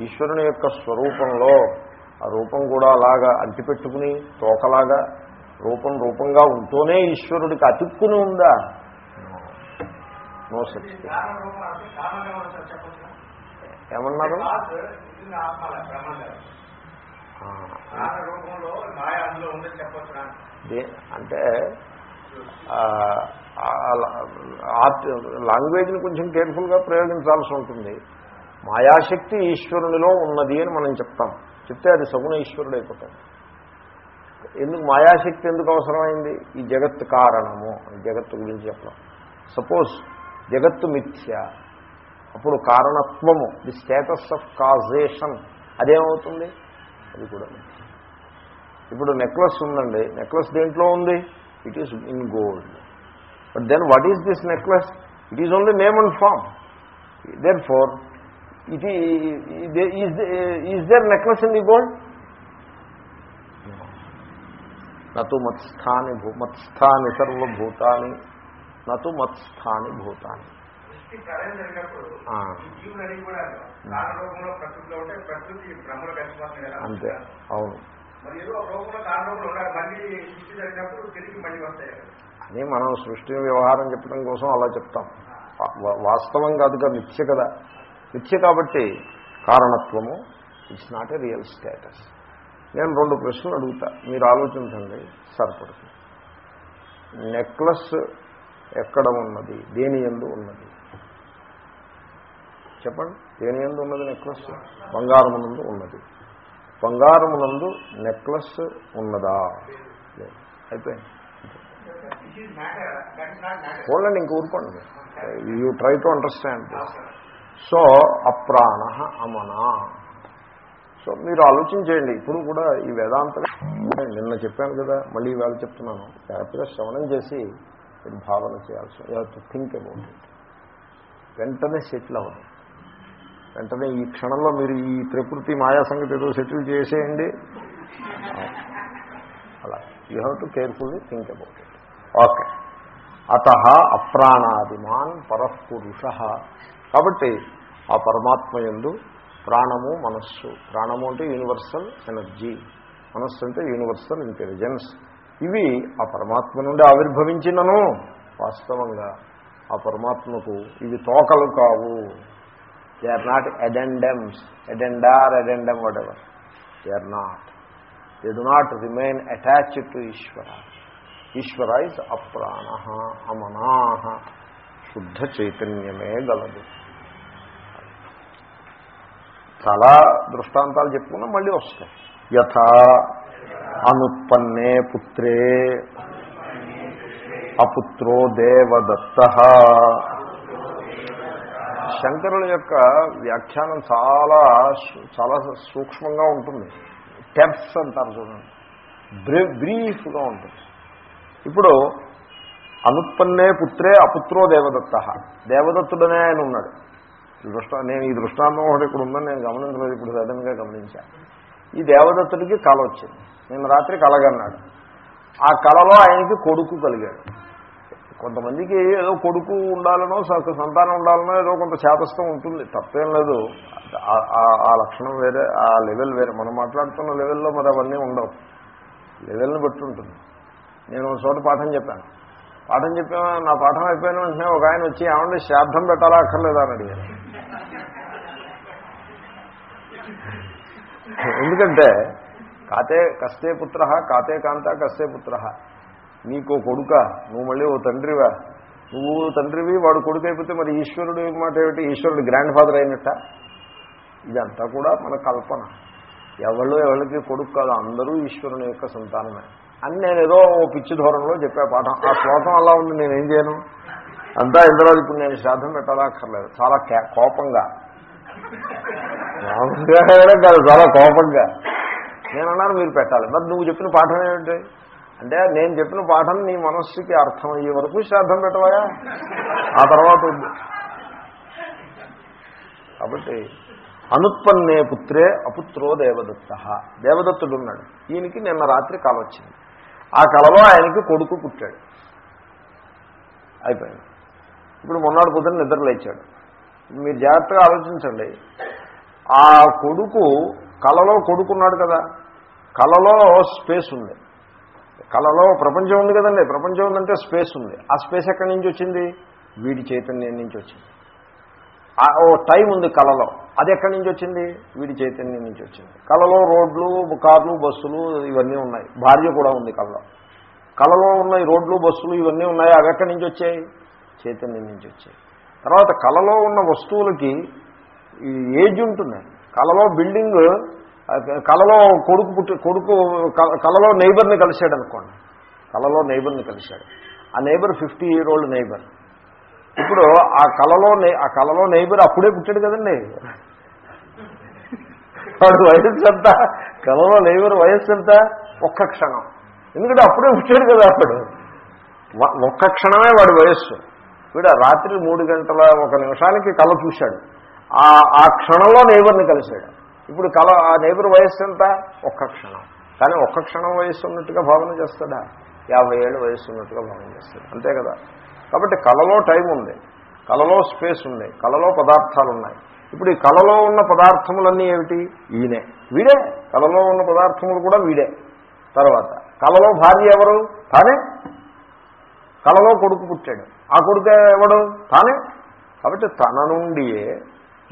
ఈశ్వరుని యొక్క స్వరూపంలో ఆ రూపం కూడా అలాగా అంటిపెట్టుకుని తోకలాగా రూపం రూపంగా ఉంటూనే ఈశ్వరుడికి అతుక్కుని ఉందా? నో సచ్ ఏమన్నారు? అంటే లాంగ్వేజ్ని కొంచెం కేర్ఫుల్గా ప్రయోగించాల్సి ఉంటుంది. మాయాశక్తి ఈశ్వరునిలో ఉన్నది అని మనం చెప్తాం. చెప్తే అది సగుణ ఈశ్వరుడు అయిపోతాడు ఎందుకు మాయాశక్తి ఎందుకు అవసరమైంది? ఈ జగత్తు కారణము జగత్తు గురించి చెప్పడం. సపోజ్ జగత్తు మిథ్య అప్పుడు కారణత్వము ది స్టేటస్ ఆఫ్ కాజేషన్ అదేమవుతుంది? అది కూడా ఇప్పుడు నెక్లెస్ ఉందండి. నెక్లెస్ దేంట్లో ఉంది? It is in gold but then what is this necklace it is only name and form therefore it is there necklace in the gold నటు మత్స్థాని భూ మత్స్థాని సర్వభూతాని నటు మత్స్థాని భూతాని అంతే. అవును. అని మనం సృష్టి వ్యవహారం చెప్పడం కోసం అలా చెప్తాం. వాస్తవం కాదుగా మిథ్య కదా మిథ్య కాబట్టి కారణత్వము it's not a real status నేను రెండు ప్రశ్నలు అడుగుతా. మీరు ఆలోచించండి సరిపడుతుంది. నెక్లెస్ ఎక్కడ ఉన్నది? దేని ఎందు ఉన్నది? చెప్పండి. దేని ఎందు ఉన్నది నెక్లెస్ బంగారమునందు ఉన్నది. బంగారమునందు నెక్లెస్ ఉన్నదా? అయిపోయింది. చూడండి ఇంక ఊరుకోండి. You try to understand so అప్రాణ అమనా. సో మీరు ఆలోచించేయండి. ఇప్పుడు కూడా ఈ వేదాంతం నిన్న చెప్పాను కదా మళ్ళీ ఇవాళ చెప్తున్నాను. జాగ్రత్తగా శ్రవణం చేసి మీరు భావన చేయాల్సి టు థింక్ అబౌట్ ఇట్. వెంటనే సెటిల్ అవ్వదు వెంటనే ఈ క్షణంలో మీరు ఈ ప్రకృతి మాయా సంగతి ఏదో సెటిల్ చేసేయండి. అలా. You have to carefully think about it. Okay. అత అప్రాణాదిమాన్ పరఃపురుష. కాబట్టి ఆ పరమాత్మ ఎందు ప్రాణము మనస్సు. ప్రాణము అంటే యూనివర్సల్ ఎనర్జీ. మనస్సు అంటే యూనివర్సల్ ఇంటెలిజెన్స్. ఇవి ఆ పరమాత్మ నుండి ఆవిర్భవించినను వాస్తవంగా ఆ పరమాత్మకు ఇవి తోకలు కావు. They are not addendums addenda addendum whatever they are not they do not remain attached to ఈశ్వర ఈశ్వర ఇస్ అప్రాణ అమనా శుద్ధ చైతన్యమే గలదు చాలా దృష్టాంతాలు చెప్పుకున్నాం మళ్ళీ వస్తాయి. యథ అనుత్పన్నే పుత్రే అపుత్రో దేవదత్త. శంకరుల యొక్క వ్యాఖ్యానం చాలా చాలా సూక్ష్మంగా ఉంటుంది. టెప్స్ అంటారు చూడండి. బ్రీ బ్రీఫ్గా ఉంటుంది. ఇప్పుడు అనుత్పన్నే పుత్రే అపుత్రో దేవదత్త. దేవదత్తుడనే ఆయన ఉన్నాడు. దృష్ట నేను ఈ దృష్టాంతం ఒకటి ఇక్కడ ఉందని నేను గమనించలేదు ఇప్పుడు సడన్గా గమనించాను ఈ దేవదత్తుడికి కళ వచ్చింది. నేను రాత్రి కలగన్నాడు ఆ కళలో ఆయనకి కొడుకు కలిగాడు. కొంతమందికి ఏదో కొడుకు ఉండాలనో సంతానం ఉండాలనో ఏదో కొంత శాతస్థం ఉంటుంది. తప్పేం లేదు. ఆ లక్షణం వేరే ఆ లెవెల్ వేరే. మనం మాట్లాడుతున్న లెవెల్లో మరి అవన్నీ ఉండవు. లెవెల్ని బట్టి ఉంటుంది. నేను ఒక చోట పాఠం చెప్పాను. పాఠం చెప్పామా నా పాఠం అయిపోయిన వెంటనే ఒక ఆయన వచ్చి ఏమంటే శ్రాద్ధం పెట్టాలా అక్కర్లేదా? అని అడిగారు. ఎందుకంటే కాతే కస్తే పుత్ర కాతే కాంత కస్తే పుత్ర. నీకు కొడుక నువ్వు మళ్ళీ ఓ తండ్రివా? నువ్వు తండ్రివి వాడు కొడుకు అయిపోతే మరి ఈశ్వరుడు మాట ఏమిటి? ఈశ్వరుడు గ్రాండ్ ఫాదర్ అయినట్ట. ఇదంతా కూడా మన కల్పన. ఎవళ్ళు ఎవరికి కొడుకు కాదు అందరూ ఈశ్వరుని యొక్క సంతానమే. అని నేను ఏదో ఓ పిచ్చి ధోరణిలో చెప్పే పాఠం. ఆ శ్లోకం అలా ఉంది నేనేం చేయను? అంతా ఇందులో ఇప్పుడు నేను శ్రాద్ధం పెట్టాలక్కర్లేదు. చాలా కే- కోపంగా. మామూలుగా కాదు చాలా కోపంగా నేను అన్నాను మీరు పెట్టాలి. మరి నువ్వు చెప్పిన పాఠం ఏమిటి? అంటే నేను చెప్పిన పాఠం నీ మనస్సుకి అర్థం అయ్యే వరకు శ్రాద్ధం పెట్టవయా? ఆ తర్వాత ఉంది. కాబట్టి అనుత్పన్నే పుత్రే అపుత్రో దేవదత్త. దేవదత్తుడు ఉన్నాడు. ఈయనకి నిన్న రాత్రి కల వచ్చింది. ఆ కలలో ఆయనకి కొడుకు పుట్టాడు. అయిపోయింది. ఇప్పుడు మొన్నటి పొద్దున్న నిద్ర లేచాడు. మీరు జాగ్రత్తగా ఆలోచించండి. ఆ కొడుకు కలలో కొడుకున్నాడు కదా. కలలో స్పేస్ ఉంది. కలలో ప్రపంచం ఉంది కదండి. ప్రపంచం ఉందంటే స్పేస్ ఉంది. ఆ స్పేస్ ఎక్కడి నుంచి వచ్చింది? వీడి చైతన్యం నుంచి వచ్చింది. ఆ ఓ టైం ఉంది కలలో. అది ఎక్కడి నుంచి వచ్చింది? వీడి చైతన్యం నుంచి వచ్చింది. కలలో రోడ్లు కార్లు బస్సులు ఇవన్నీ ఉన్నాయి. భార్య కూడా ఉంది కళలో కలలో ఉన్న రోడ్లు బస్సులు ఇవన్నీ ఉన్నాయి. అవి ఎక్కడి నుంచి వచ్చాయి? చైతన్యం నుంచి వచ్చాయి. తర్వాత కలలో ఉన్న వస్తువులకి ఏజ్ ఉంటుంది. కలలో బిల్డింగ్ కళలో కలలో కొడుకు పుట్టి కొడుకు కళలో కలలో నైబర్ని కలిశాడు అనుకోండి కలలో నైబర్ని కలిశాడు. ఆ neighbour fifty year old neighbour ఇప్పుడు ఆ కలలో ఆ కలలో నైబర్ అప్పుడే పుట్టాడు కదండి. వాడు వయస్సు ఎంత? కలలో నైబర్ వయస్సు ఎంత? ఒక్క క్షణం. ఎందుకంటే అప్పుడే పుట్టాడు కదా అప్పుడు. ఒక్క క్షణమే వాడి వయస్సు. వీడు రాత్రి మూడు గంటల ఒక నిమిషానికి కళ చూశాడు. ఆ క్షణంలో నైబర్ని కలిశాడు. ఇప్పుడు కళ ఆ నేబర్ వయస్సు ఎంత? ఒక్క క్షణం. కానీ ఒక్క క్షణం వయస్సు ఉన్నట్టుగా భావన చేస్తాడా? యాభై ఏళ్ళు వయస్సు ఉన్నట్టుగా భావన చేస్తాడు. అంతే కదా? కాబట్టి కళలో టైం ఉంది. కళలో స్పేస్ ఉంది. కళలో పదార్థాలు ఉన్నాయి. ఇప్పుడు ఈ కళలో ఉన్న పదార్థములన్నీ ఏమిటి? ఈయనే. వీడే. కళలో ఉన్న పదార్థములు కూడా వీడే. తర్వాత కళలో భార్య ఎవరు? తానే. కళలో కొడుకు పుట్టాడు. ఆ కొడుకు ఎవడు? తానే. కాబట్టి తన నుండియే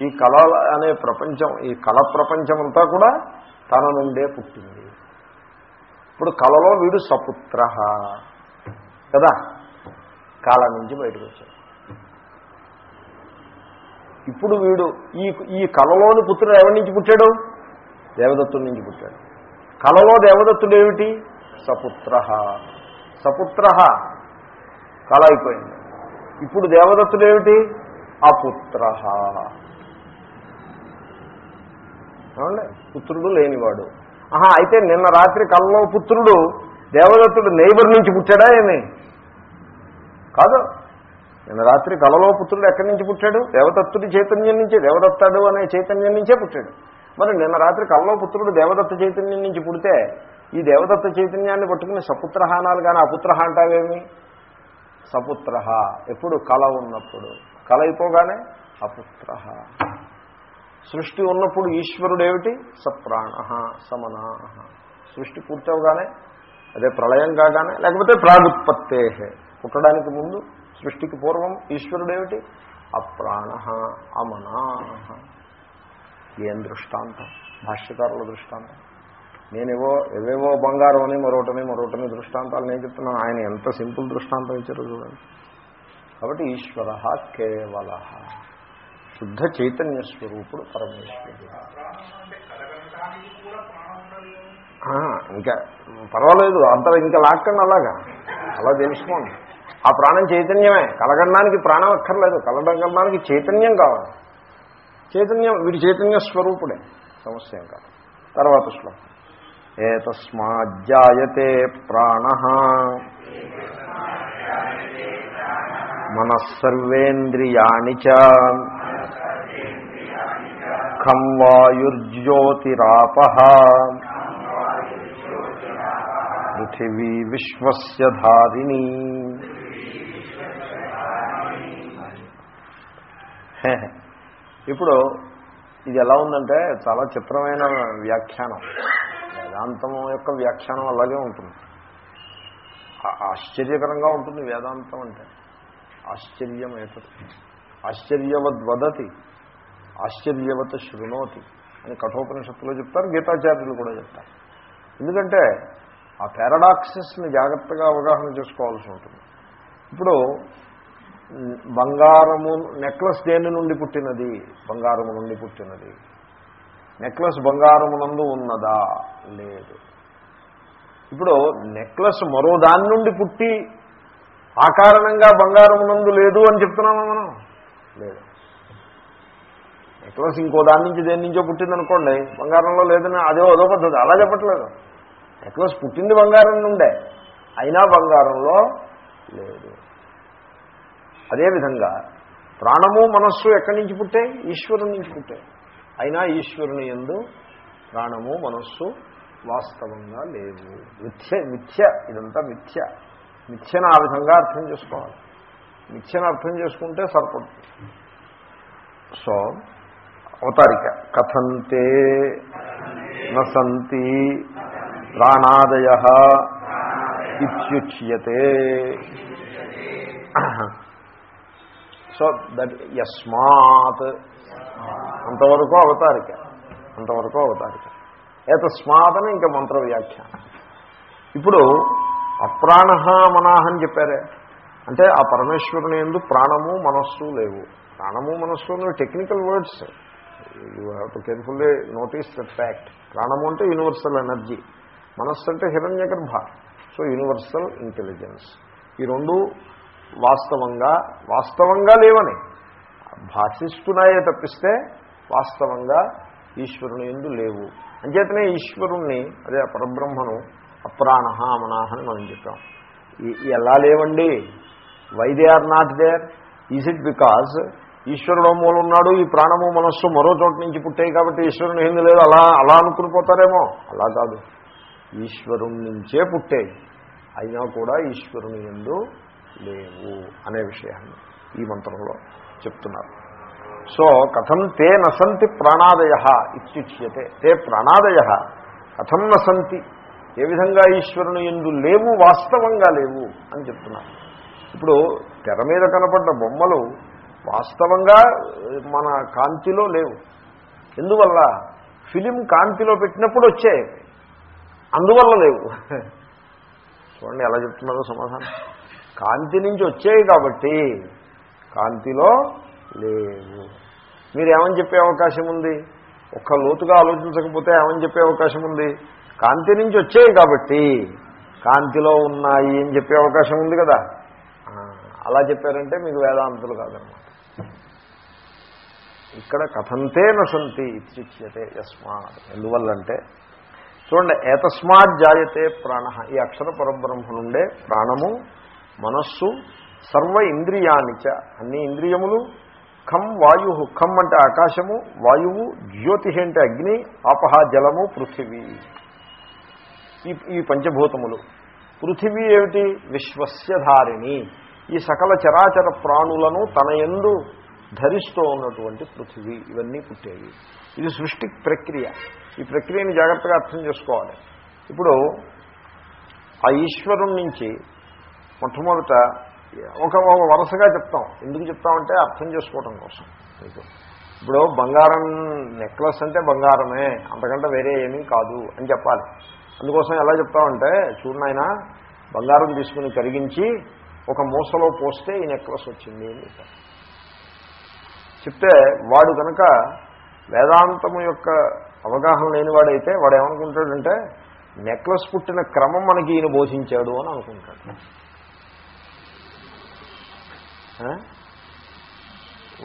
ఈ కళ అనే ప్రపంచం ఈ కళ ప్రపంచం అంతా కూడా తన నుండే పుట్టింది. ఇప్పుడు కళలో వీడు సపుత్ర కదా? కాల నుంచి బయటకు వచ్చాడు. ఇప్పుడు వీడు ఈ ఈ కళలోని పుత్రుడు ఎవరి నుంచి పుట్టాడు? దేవదత్తుడి నుంచి పుట్టాడు. కళలో దేవదత్తుడు ఏమిటి? సపుత్ర. సపుత్ర కళ అయిపోయింది. ఇప్పుడు దేవదత్తుడు ఏమిటి? అపుత్ర. ఏమండి? పుత్రుడు లేనివాడు. ఆహా అయితే నిన్న రాత్రి కళ్ళలో పుత్రుడు దేవదత్తుడు నైబర్ నుంచి పుట్టాడా ఏమి? కాదు. నిన్న రాత్రి కలలో పుత్రుడు ఎక్కడి నుంచి పుట్టాడు? దేవదత్తుడి చైతన్యం నుంచి దేవదత్తాడు అనే చైతన్యం నుంచే పుట్టాడు. మరి నిన్న రాత్రి కళలో పుత్రుడు దేవదత్త చైతన్యం నుంచి పుడితే ఈ దేవదత్త చైతన్యాన్ని పట్టుకుని సపుత్రహానాలు అనాలి కానీ అపుత్రహ అంటావేమి? సపుత్ర ఎప్పుడు కళ ఉన్నప్పుడు. కళ అయిపోగానే అపుత్ర సృష్టి ఉన్నప్పుడు ఈశ్వరుడేమిటి? సప్రాణ సమనా. సృష్టి పూర్తవగానే అదే ప్రళయం కాగానే లేకపోతే ప్రాగుత్పత్తే పుట్టడానికి ముందు సృష్టికి పూర్వం ఈశ్వరుడేమిటి? అప్రాణ అమనా. ఏం దృష్టాంతం? భాష్యకారుల దృష్టాంతం. నేనేవో ఏవేవో బంగారం అని మరొకటని మరొకటని దృష్టాంతాలు నేను చెప్తున్నాను. ఆయన ఎంత సింపుల్ దృష్టాంతం ఇచ్చారో చూడండి. కాబట్టి ఈశ్వర కేవల. శుద్ధ చైతన్య స్వరూపుడు పరమేశ్వరుడు. ఇంకా పర్వాలేదు అంత ఇంకా లాక్కండి అలాగా. అలా తెలుసుకోండి. ఆ ప్రాణం చైతన్యమే. కలగడానికి ప్రాణం అక్కర్లేదు. కలగడానికి చైతన్యం కావాలి. చైతన్యం వీడి చైతన్య స్వరూపుడే. సమస్య ఏం కాదు. తర్వాత శ్లోకం. ఏతస్మాజ్జాయతే ప్రాణ. మనస్సర్వేంద్రియాణి చ. ఖం వాయుర్జ్యోతిరాప పృథివీ విశ్వస్య ధారిణి. ఇప్పుడు ఇది ఎలా ఉందంటే చాలా చిత్రమైన వ్యాఖ్యానం. వేదాంతం యొక్క వ్యాఖ్యానం అలాగే ఉంటుంది. ఆశ్చర్యకరంగా ఉంటుంది వేదాంతం అంటే. ఆశ్చర్యం ఏతత్ ఆశ్చర్యవద్వదతి. ఆశ్చర్యవత శృణోతి అని కఠోపనిషత్తులో చెప్తారు గీతాచార్యులు కూడా చెప్తారు. ఎందుకంటే ఆ పారాడాక్సెస్ని జాగ్రత్తగా అవగాహన చేసుకోవాల్సి ఉంటుంది. ఇప్పుడు బంగారము నెక్లెస్ దేని నుండి పుట్టినది? బంగారము నుండి పుట్టినది. నెక్లెస్ బంగారమునందు ఉన్నదా? లేదు. ఇప్పుడు నెక్లెస్ మరో దాని నుండి పుట్టి ఆ కారణంగా బంగారమునందు లేదు అని చెప్తున్నామా మనం? లేదు. నెక్లెస్ ఇంకో దాని నుంచి దేని నుంచో పుట్టిందనుకోండి బంగారంలో లేదని అదే అదో పద్ధతి అలా చెప్పట్లేదు. నెక్లెస్ పుట్టింది బంగారం నుండే అయినా బంగారంలో లేదు. అదేవిధంగా ప్రాణము మనస్సు ఎక్కడి నుంచి పుట్టాయి? ఈశ్వరుని నుంచి పుట్టాయి. అయినా ఈశ్వరుని ఎందు ప్రాణము మనస్సు వాస్తవంగా లేవు. మిథ్య మిథ్య ఇదంతా మిథ్య. మిథ్యను ఆ విధంగా అర్థం చేసుకోవాలి. మిథ్యను అర్థం చేసుకుంటే సరిపడుతుంది సో అవతారిక. కథంతే నసంతి ప్రాణాదయ ఇత్యుచ్యతే. సో దట్ యస్మాత్ అంతవరకు అవతారిక. అంతవరకు అవతారిక. ఏతస్మాత్ అని ఇంకా మంత్ర వ్యాఖ్యానం ఇప్పుడు అప్రాణ మనాహ అని చెప్పారే. అంటే ఆ పరమేశ్వరుని ఎందు ప్రాణము మనస్సు లేవు. ప్రాణము మనస్సు అనేవి technical words you have to carefully notice that fact ప్రాణము అంటే యూనివర్సల్ ఎనర్జీ మనస్సు అంటే హిరణ్య గర్భ సో యూనివర్సల్ ఇంటెలిజెన్స్ ఈ రెండు వాస్తవంగా వాస్తవంగా లేవని. భాషిస్తున్నాయే తప్పిస్తే వాస్తవంగా ఈశ్వరుని ఎందు లేవు. అంచేతనే ఈశ్వరుణ్ణి అదే పరబ్రహ్మను అప్రాణ అమనాహ అని మనం చెప్పాం. ఈ- ఎలా లేవండి? Why they are not there is it because ఈశ్వరుడు మూల ఉన్నాడు ఈ ప్రాణము మనస్సు మరో చోట నుంచి పుట్టాయి కాబట్టి ఈశ్వరుని ఏంది లేదు అలా అలా అనుకుని పోతారేమో? అలా కాదు. ఈశ్వరుని నుంచే పుట్టాయి. అయినా కూడా ఈశ్వరుని ఎందు లేవు అనే విషయాన్ని ఈ మంత్రంలో చెప్తున్నారు. సో కథం తే నసంతి ప్రాణాదయ ఇత్యుచ్యతే. తే ప్రాణాదయ కథం నసంతి. ఏ విధంగా ఈశ్వరుని ఎందు లేవు వాస్తవంగా లేవు అని చెప్తున్నారు. ఇప్పుడు తెర మీద కనపడ్డ బొమ్మలు వాస్తవంగా మన కాంతిలో లేవు. ఎందువల్ల? ఫిలిం కాంతిలో పెట్టినప్పుడు వచ్చాయి. అందువల్ల లేవు. చూడండి ఎలా చెప్తున్నారో సమాధానం. కాంతి నుంచి వచ్చాయి కాబట్టి కాంతిలో లేవు. మీరు ఏమని చెప్పే అవకాశం ఉంది? ఒక్క లోతుగా ఆలోచించకపోతే ఏమని చెప్పే అవకాశం ఉంది? కాంతి నుంచి వచ్చాయి కాబట్టి కాంతిలో ఉన్నాయి అని చెప్పే అవకాశం ఉంది కదా. అలా చెప్పారంటే మీకు వేదాంతులు కాదనమాట. ఇక్కడ కథంతే నసంతి ఇత్యుచ్యతే యస్మాత్. ఎందువల్లంటే చూడండి ఏతస్మాత్ జాయతే ప్రాణ. ఈ అక్షర పరబ్రహ్మ నుండే ప్రాణము మనస్సు సర్వ ఇంద్రియానిచ అన్ని ఇంద్రియములు ఖం వాయు. ఖం అంటే ఆకాశము వాయువు జ్యోతి అంటే అగ్ని ఆపహ జలము పృథివీ. ఈ ఈ పంచభూతములు. పృథివీ ఏమిటి? విశ్వస్యధారిణి ఈ సకల చరాచర ప్రాణులను తన ఎందు ధరిస్తూ ఉన్నటువంటి పృథివీ ఇవన్నీ పుట్టేవి. ఇది సృష్టి ప్రక్రియ. ఈ ప్రక్రియని జాగ్రత్తగా అర్థం చేసుకోవాలి. ఇప్పుడు ఆ ఈశ్వరుడి నుంచి మొట్టమొదట ఒక వరుసగా చెప్తాం. ఎందుకు చెప్తామంటే అర్థం చేసుకోవడం కోసం. మీకు ఇప్పుడు బంగారం నెక్లెస్ అంటే బంగారమే అంతకంటే వేరే ఏమీ కాదు అని చెప్పాలి. అందుకోసం ఎలా చెప్తామంటే చూడు బంగారం తీసుకుని కరిగించి ఒక మూసలో పోస్తే ఈ నెక్లెస్ వచ్చింది అని చెప్పారు చెప్తే వాడు కనుక వేదాంతము యొక్క అవగాహన లేనివాడైతే వాడు ఏమనుకుంటాడంటే నెక్లెస్ పుట్టిన క్రమం మనకి ఈయన బోధించాడు అని అనుకుంటాడు.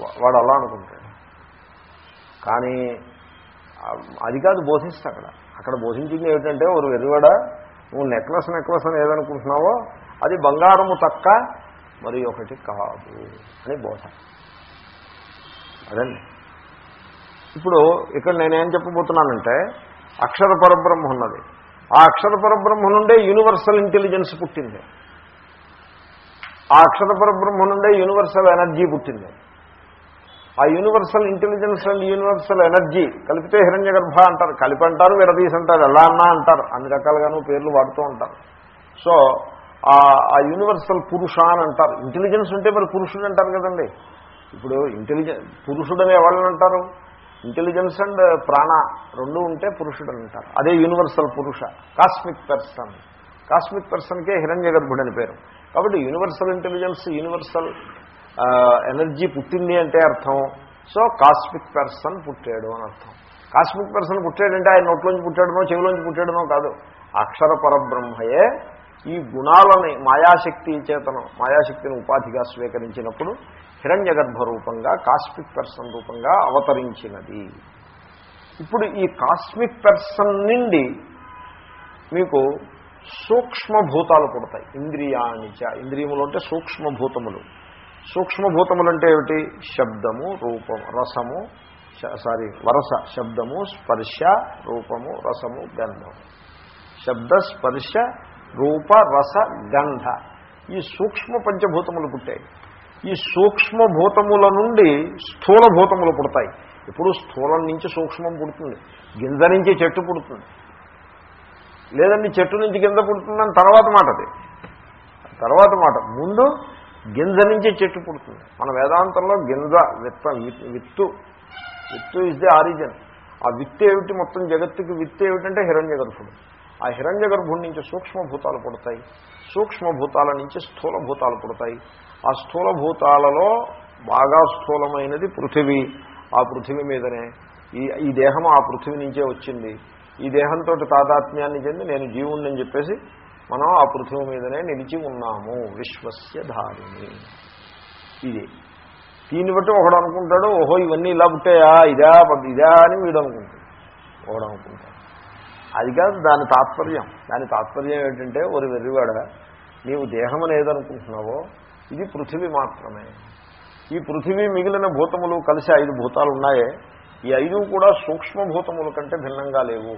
వా- వాడు అలా అనుకుంటాడు. కానీ అది కాదు బోధిస్తా అక్కడ. అక్కడ బోధించింది ఏమిటంటే ఒక వెరువడ నువ్వు నెక్లెస్ నెక్లెస్ అని ఏదనుకుంటున్నావో అది బంగారము తక్క మరి ఒకటి కాదు అని బోధ. అదండి. ఇప్పుడు ఇక్కడ నేనేం చెప్పబోతున్నానంటే అక్షర పరబ్రహ్మ ఉన్నది. ఆ అక్షర పరబ్రహ్మ నుండే యూనివర్సల్ ఇంటెలిజెన్స్ పుట్టింది. ఆ అక్షర పరబ్రహ్మ నుండే యూనివర్సల్ ఎనర్జీ పుట్టింది. ఆ universal intelligence and universal energy కలిపితే హిరణ్య గర్భ అంటారు. కలిపి అంటారు విడదీసి అంటారు ఎలా అన్నా అంటారు. అన్ని రకాలుగాను పేర్లు వాడుతూ ఉంటారు. సో ఆ యూనివర్సల్ పురుష అని అంటారు. ఇంటెలిజెన్స్ ఉంటే మరి పురుషుడు అంటారు కదండి. ఇప్పుడు ఇంటెలిజెన్స్ పురుషుడని ఎవరిని అంటారు? ఇంటెలిజెన్స్ అండ్ ప్రాణ రెండు ఉంటే పురుషుడు అంటారు. అదే యూనివర్సల్ పురుష కాస్మిక్ పర్సన్ కాస్మిక్ పర్సన్కే హిరణ్య గర్భుడని పేరు. కాబట్టి యూనివర్సల్ ఇంటెలిజెన్స్ యూనివర్సల్ ఎనర్జీ పుట్టింది అంటే అర్థం. సో కాస్మిక్ పర్సన్ పుట్టాడు అని అర్థం. కాస్మిక్ పర్సన్ పుట్టాడంటే ఆయన నోట్లోంచి పుట్టాడనో చెవిలోంచి పుట్టాడనో కాదు. అక్షర పరబ్రహ్మయే ఈ గుణాలని మాయాశక్తి చేతనం మాయాశక్తిని ఉపాధిగా స్వీకరించినప్పుడు హిరణ్య గర్భ రూపంగా కాస్మిక్ పర్సన్ రూపంగా అవతరించినది. ఇప్పుడు ఈ కాస్మిక్ పర్సన్ నుండి మీకు సూక్ష్మభూతాలు పుడతాయి. ఇంద్రియానిచ ఇంద్రియములు అంటే సూక్ష్మభూతములు. సూక్ష్మభూతములు అంటే ఏమిటి? శబ్దము రూపం రసము సారీ వరస శబ్దము స్పర్శ రూపము రసము గంధము. శబ్ద స్పర్శ రూప రస గంధ. ఈ సూక్ష్మ పంచభూతములు పుట్టాయి. ఈ సూక్ష్మభూతముల నుండి స్థూలభూతములు పుడతాయి. ఇప్పుడు స్థూలం నుంచి సూక్ష్మం పుడుతుంది. గింజ నుంచి చెట్టు పుడుతుంది. లేదండి చెట్టు నుంచి గింజ పుడుతుందని తర్వాత మాట అది. తర్వాత మాట. ముందు గింజ నుంచి చెట్టు పుడుతుంది. మన వేదాంతంలో గింజ విత్త విత్తు. విత్తు ఇస్ ది ఆరిజిన్ ఆ విత్తు ఏమిటి? మొత్తం జగత్తుకి విత్తు ఏమిటంటే హిరణ్య గర్భుడు ఆ హిరణ్య గర్భుడి నుంచి సూక్ష్మభూతాలు పుడతాయి. సూక్ష్మభూతాల నుంచి స్థూలభూతాలు పుడతాయి. ఆ స్థూల భూతాలలో బాగా స్థూలమైనది పృథివీ. ఆ పృథివీ మీదనే. ఈ ఈ దేహం ఆ పృథివీ నుంచే వచ్చింది. ఈ దేహంతో తాదాత్మ్యాన్ని చెంది నేను జీవుణ్ణి చెప్పేసి మనం ఆ పృథివీ మీదనే నిలిచి ఉన్నాము. విశ్వస్య ధారిణి. ఇది. దీన్ని బట్టి ఒకడు అనుకుంటాడు ఓహో ఇవన్నీ ఇలా పుట్టాయా? ఇదా ఇదా అని వీడు అనుకుంటాడు. ఒకడు అనుకుంటాడు. అది కాదు దాని తాత్పర్యం. దాని తాత్పర్యం ఏంటంటే ఒక వెర్రివాడ నీవు దేహం ఏదనుకుంటున్నావో ఇది పృథివీ మాత్రమే. ఈ పృథివీ మిగిలిన భూతములు కలిసి ఐదు భూతాలు ఉన్నాయే ఈ ఐదు కూడా సూక్ష్మభూతముల కంటే భిన్నంగా లేవు.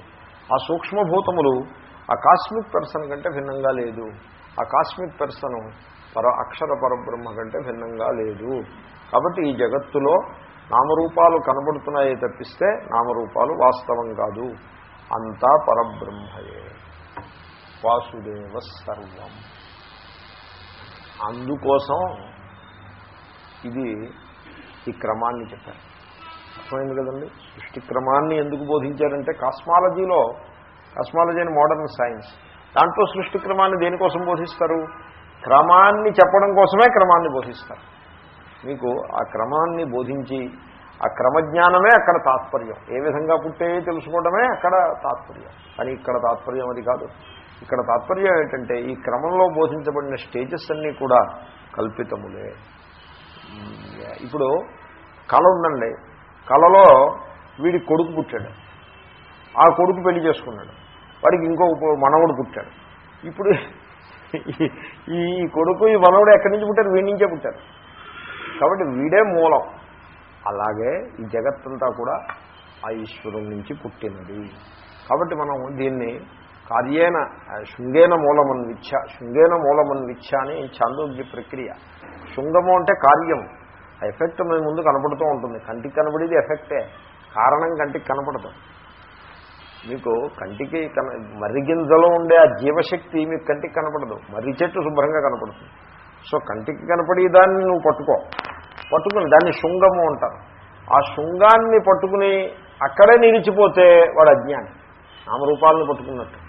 ఆ సూక్ష్మభూతములు ఆ కాస్మిక్ పర్సన్ కంటే భిన్నంగా లేదు. ఆ కాస్మిక్ పర్సన్ పర అక్షర పరబ్రహ్మ కంటే భిన్నంగా లేదు. కాబట్టి ఈ జగత్తులో నామరూపాలు కనబడుతున్నాయే తప్పిస్తే నామరూపాలు వాస్తవం కాదు. అంతా పరబ్రహ్మయే. వాసుదేవ సర్వం. అందుకోసం ఇది ఈ క్రమాన్ని చెప్పారు. అర్థమైంది కదండి? సృష్టి క్రమాన్ని ఎందుకు బోధించారంటే కాస్మాలజీలో కాస్మాలజీ అని మోడర్న్ సైన్స్ దాంట్లో సృష్టి క్రమాన్ని దేనికోసం బోధిస్తారు? క్రమాన్ని చెప్పడం కోసమే క్రమాన్ని బోధిస్తారు. మీకు ఆ క్రమాన్ని బోధించి ఆ క్రమజ్ఞానమే అక్కడ తాత్పర్యం. ఏ విధంగా పుట్టే తెలుసుకోవడమే అక్కడ తాత్పర్యం. కానీ ఇక్కడ తాత్పర్యం అది కాదు. ఇక్కడ తాత్పర్యం ఏంటంటే ఈ క్రమంలో బోధించబడిన స్టేజెస్ అన్నీ కూడా కల్పితములే. ఇప్పుడు కళ ఉందండి. కళలో వీడి కొడుకు పుట్టాడు. ఆ కొడుకు పెళ్ళి చేసుకున్నాడు. వాడికి ఇంకో మనవడు పుట్టాడు. ఇప్పుడు ఈ కొడుకు ఈ మనవడు ఎక్కడి నుంచి పుట్టారు? వీడి నుంచే పుట్టారు. కాబట్టి వీడే మూలం. అలాగే ఈ జగత్తంతా కూడా ఆ ఈశ్వరుడి నుంచి పుట్టినది. కాబట్టి మనం దీన్ని కార్యేన శృంగేన మూలమన్విచ్చ శృంగేన మూలమన్విచ్చ అని చాందోగ్య ప్రక్రియ. శృంగము అంటే కార్యము ఆ ఎఫెక్ట్ మీ ముందు కనపడుతూ ఉంటుంది. కంటికి కనబడేది ఎఫెక్టే. కారణం కంటికి కనపడదు. మీకు కంటికి కన మర్రి గింజలో ఉండే ఆ జీవశక్తి మీకు కంటికి కనపడదు. మర్రి చెట్టు శుభ్రంగా కనపడుతుంది. సో కంటికి కనపడి దాన్ని నువ్వు పట్టుకో. పట్టుకుని దాన్ని శృంగము అంటారు. ఆ శృంగాన్ని పట్టుకుని అక్కడే నిలిచిపోతే వాడు అజ్ఞాని. నామరూపాలను పట్టుకున్నట్టు.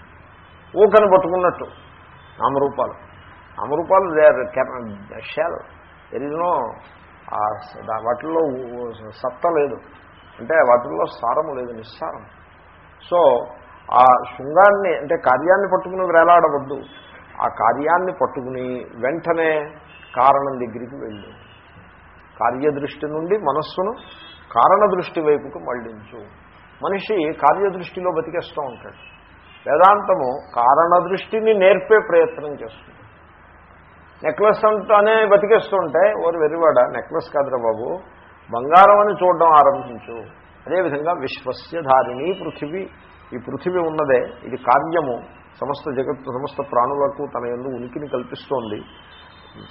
ఊకని పట్టుకున్నట్టు. నామరూపాలు. నామరూపాలు దే ఆర్ షాల్. ఎరిజినో వాటిల్లో సత్త లేదు. అంటే వాటిల్లో సారము లేదు నిస్సారం. సో ఆ శృంగాన్ని అంటే కార్యాన్ని పట్టుకుని వేలాడవద్దు. ఆ కార్యాన్ని పట్టుకుని వెంటనే కారణం దగ్గరికి వెళ్ళు. కార్యదృష్టి నుండి మనస్సును కారణ దృష్టి వైపుకు మళ్ళించు మనిషి కార్యదృష్టిలో బతికేస్తూ ఉంటాడు. వేదాంతము కారణ దృష్టిని నేర్పే ప్రయత్నం చేస్తుంది. నెక్లెస్ అంటానే బతికేస్తుంటే ఓరు వెరివాడ నెక్లెస్ కాదురా బాబు బంగారం అని చూడడం ఆరంభించు. అదేవిధంగా విశ్వస్య ధారిణి పృథివీ ఈ పృథివీ ఉన్నదే ఇది కార్యము. సమస్త జగత్తు సమస్త ప్రాణులకు తన ఎందు ఉనికిని కల్పిస్తోంది.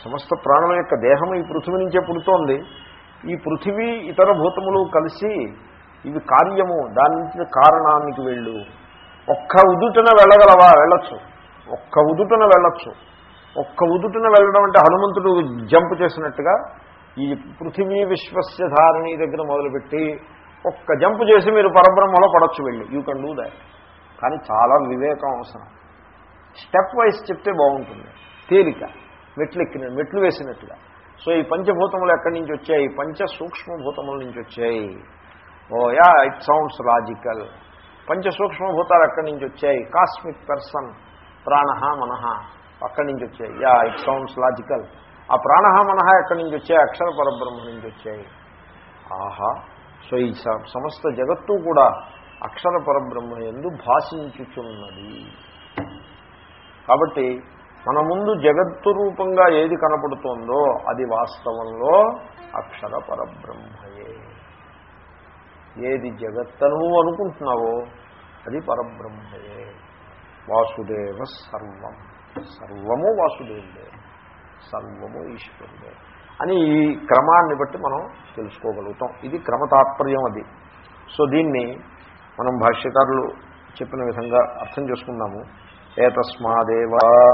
సమస్త ప్రాణుల యొక్క దేహం ఈ పృథివీ నుంచే పుడుతోంది. ఈ పృథివీ ఇతర భూతములు కలిసి ఇవి కార్యము దాని నుంచి కారణానికి వెళ్ళు. ఒక్క ఉదుటన వెళ్ళగలవా? వెళ్ళొచ్చు. ఒక్క ఉదుటన వెళ్ళొచ్చు. ఒక్క ఉదుటన వెళ్ళడం అంటే హనుమంతుడు జంప్ చేసినట్టుగా ఈ పృథివీ విశ్వస్య ధారణి దగ్గర మొదలుపెట్టి ఒక్క జంప్ చేసి మీరు పరబ్రహ్మలో పడొచ్చు వెళ్ళి. యూ కెన్ డూ దాట్ కానీ చాలా వివేకం అవసరం. స్టెప్ వైజ్ చెప్తే బాగుంటుంది. తేలిక. మెట్లు ఎక్కిన మెట్లు వేసినట్టుగా. సో ఈ పంచభూతములు ఎక్కడి నుంచి వచ్చాయి? పంచ సూక్ష్మభూతముల నుంచి వచ్చాయి. Oh yeah it sounds logical పంచ సూక్ష్మభూతాలు ఎక్కడి నుంచి వచ్చాయి. కాస్మిక్ పర్సన్ ప్రాణ మనహ అక్కడి నుంచి వచ్చాయి. Yeah it sounds logical. ఆ ప్రాణ మనహ ఎక్కడి నుంచి వచ్చాయి? అక్షర పరబ్రహ్మ నుంచి వచ్చాయి. ఆహా సో ఈ సమస్త జగత్తు కూడా అక్షర పరబ్రహ్మ ఎందు భాషించుచున్నది. కాబట్టి మన ముందు జగత్తు రూపంగా ఏది కనపడుతోందో అది వాస్తవంలో అక్షర పరబ్రహ్మయే. ఏది జగత్తను అనుకుంటున్నావో అది పరబ్రహ్మయే. వాసుదేవ సర్వం. సర్వము వాసుదేవుడే. సర్వము ఈశ్వరుడే. అని ఈ క్రమాన్ని బట్టి మనం తెలుసుకోగలుగుతాం. ఇది క్రమ తాత్పర్యం అది. సో దీన్ని మనం భాష్యకారులు చెప్పిన విధంగా అర్థం చేసుకుందాము. ఏతస్మాదేవా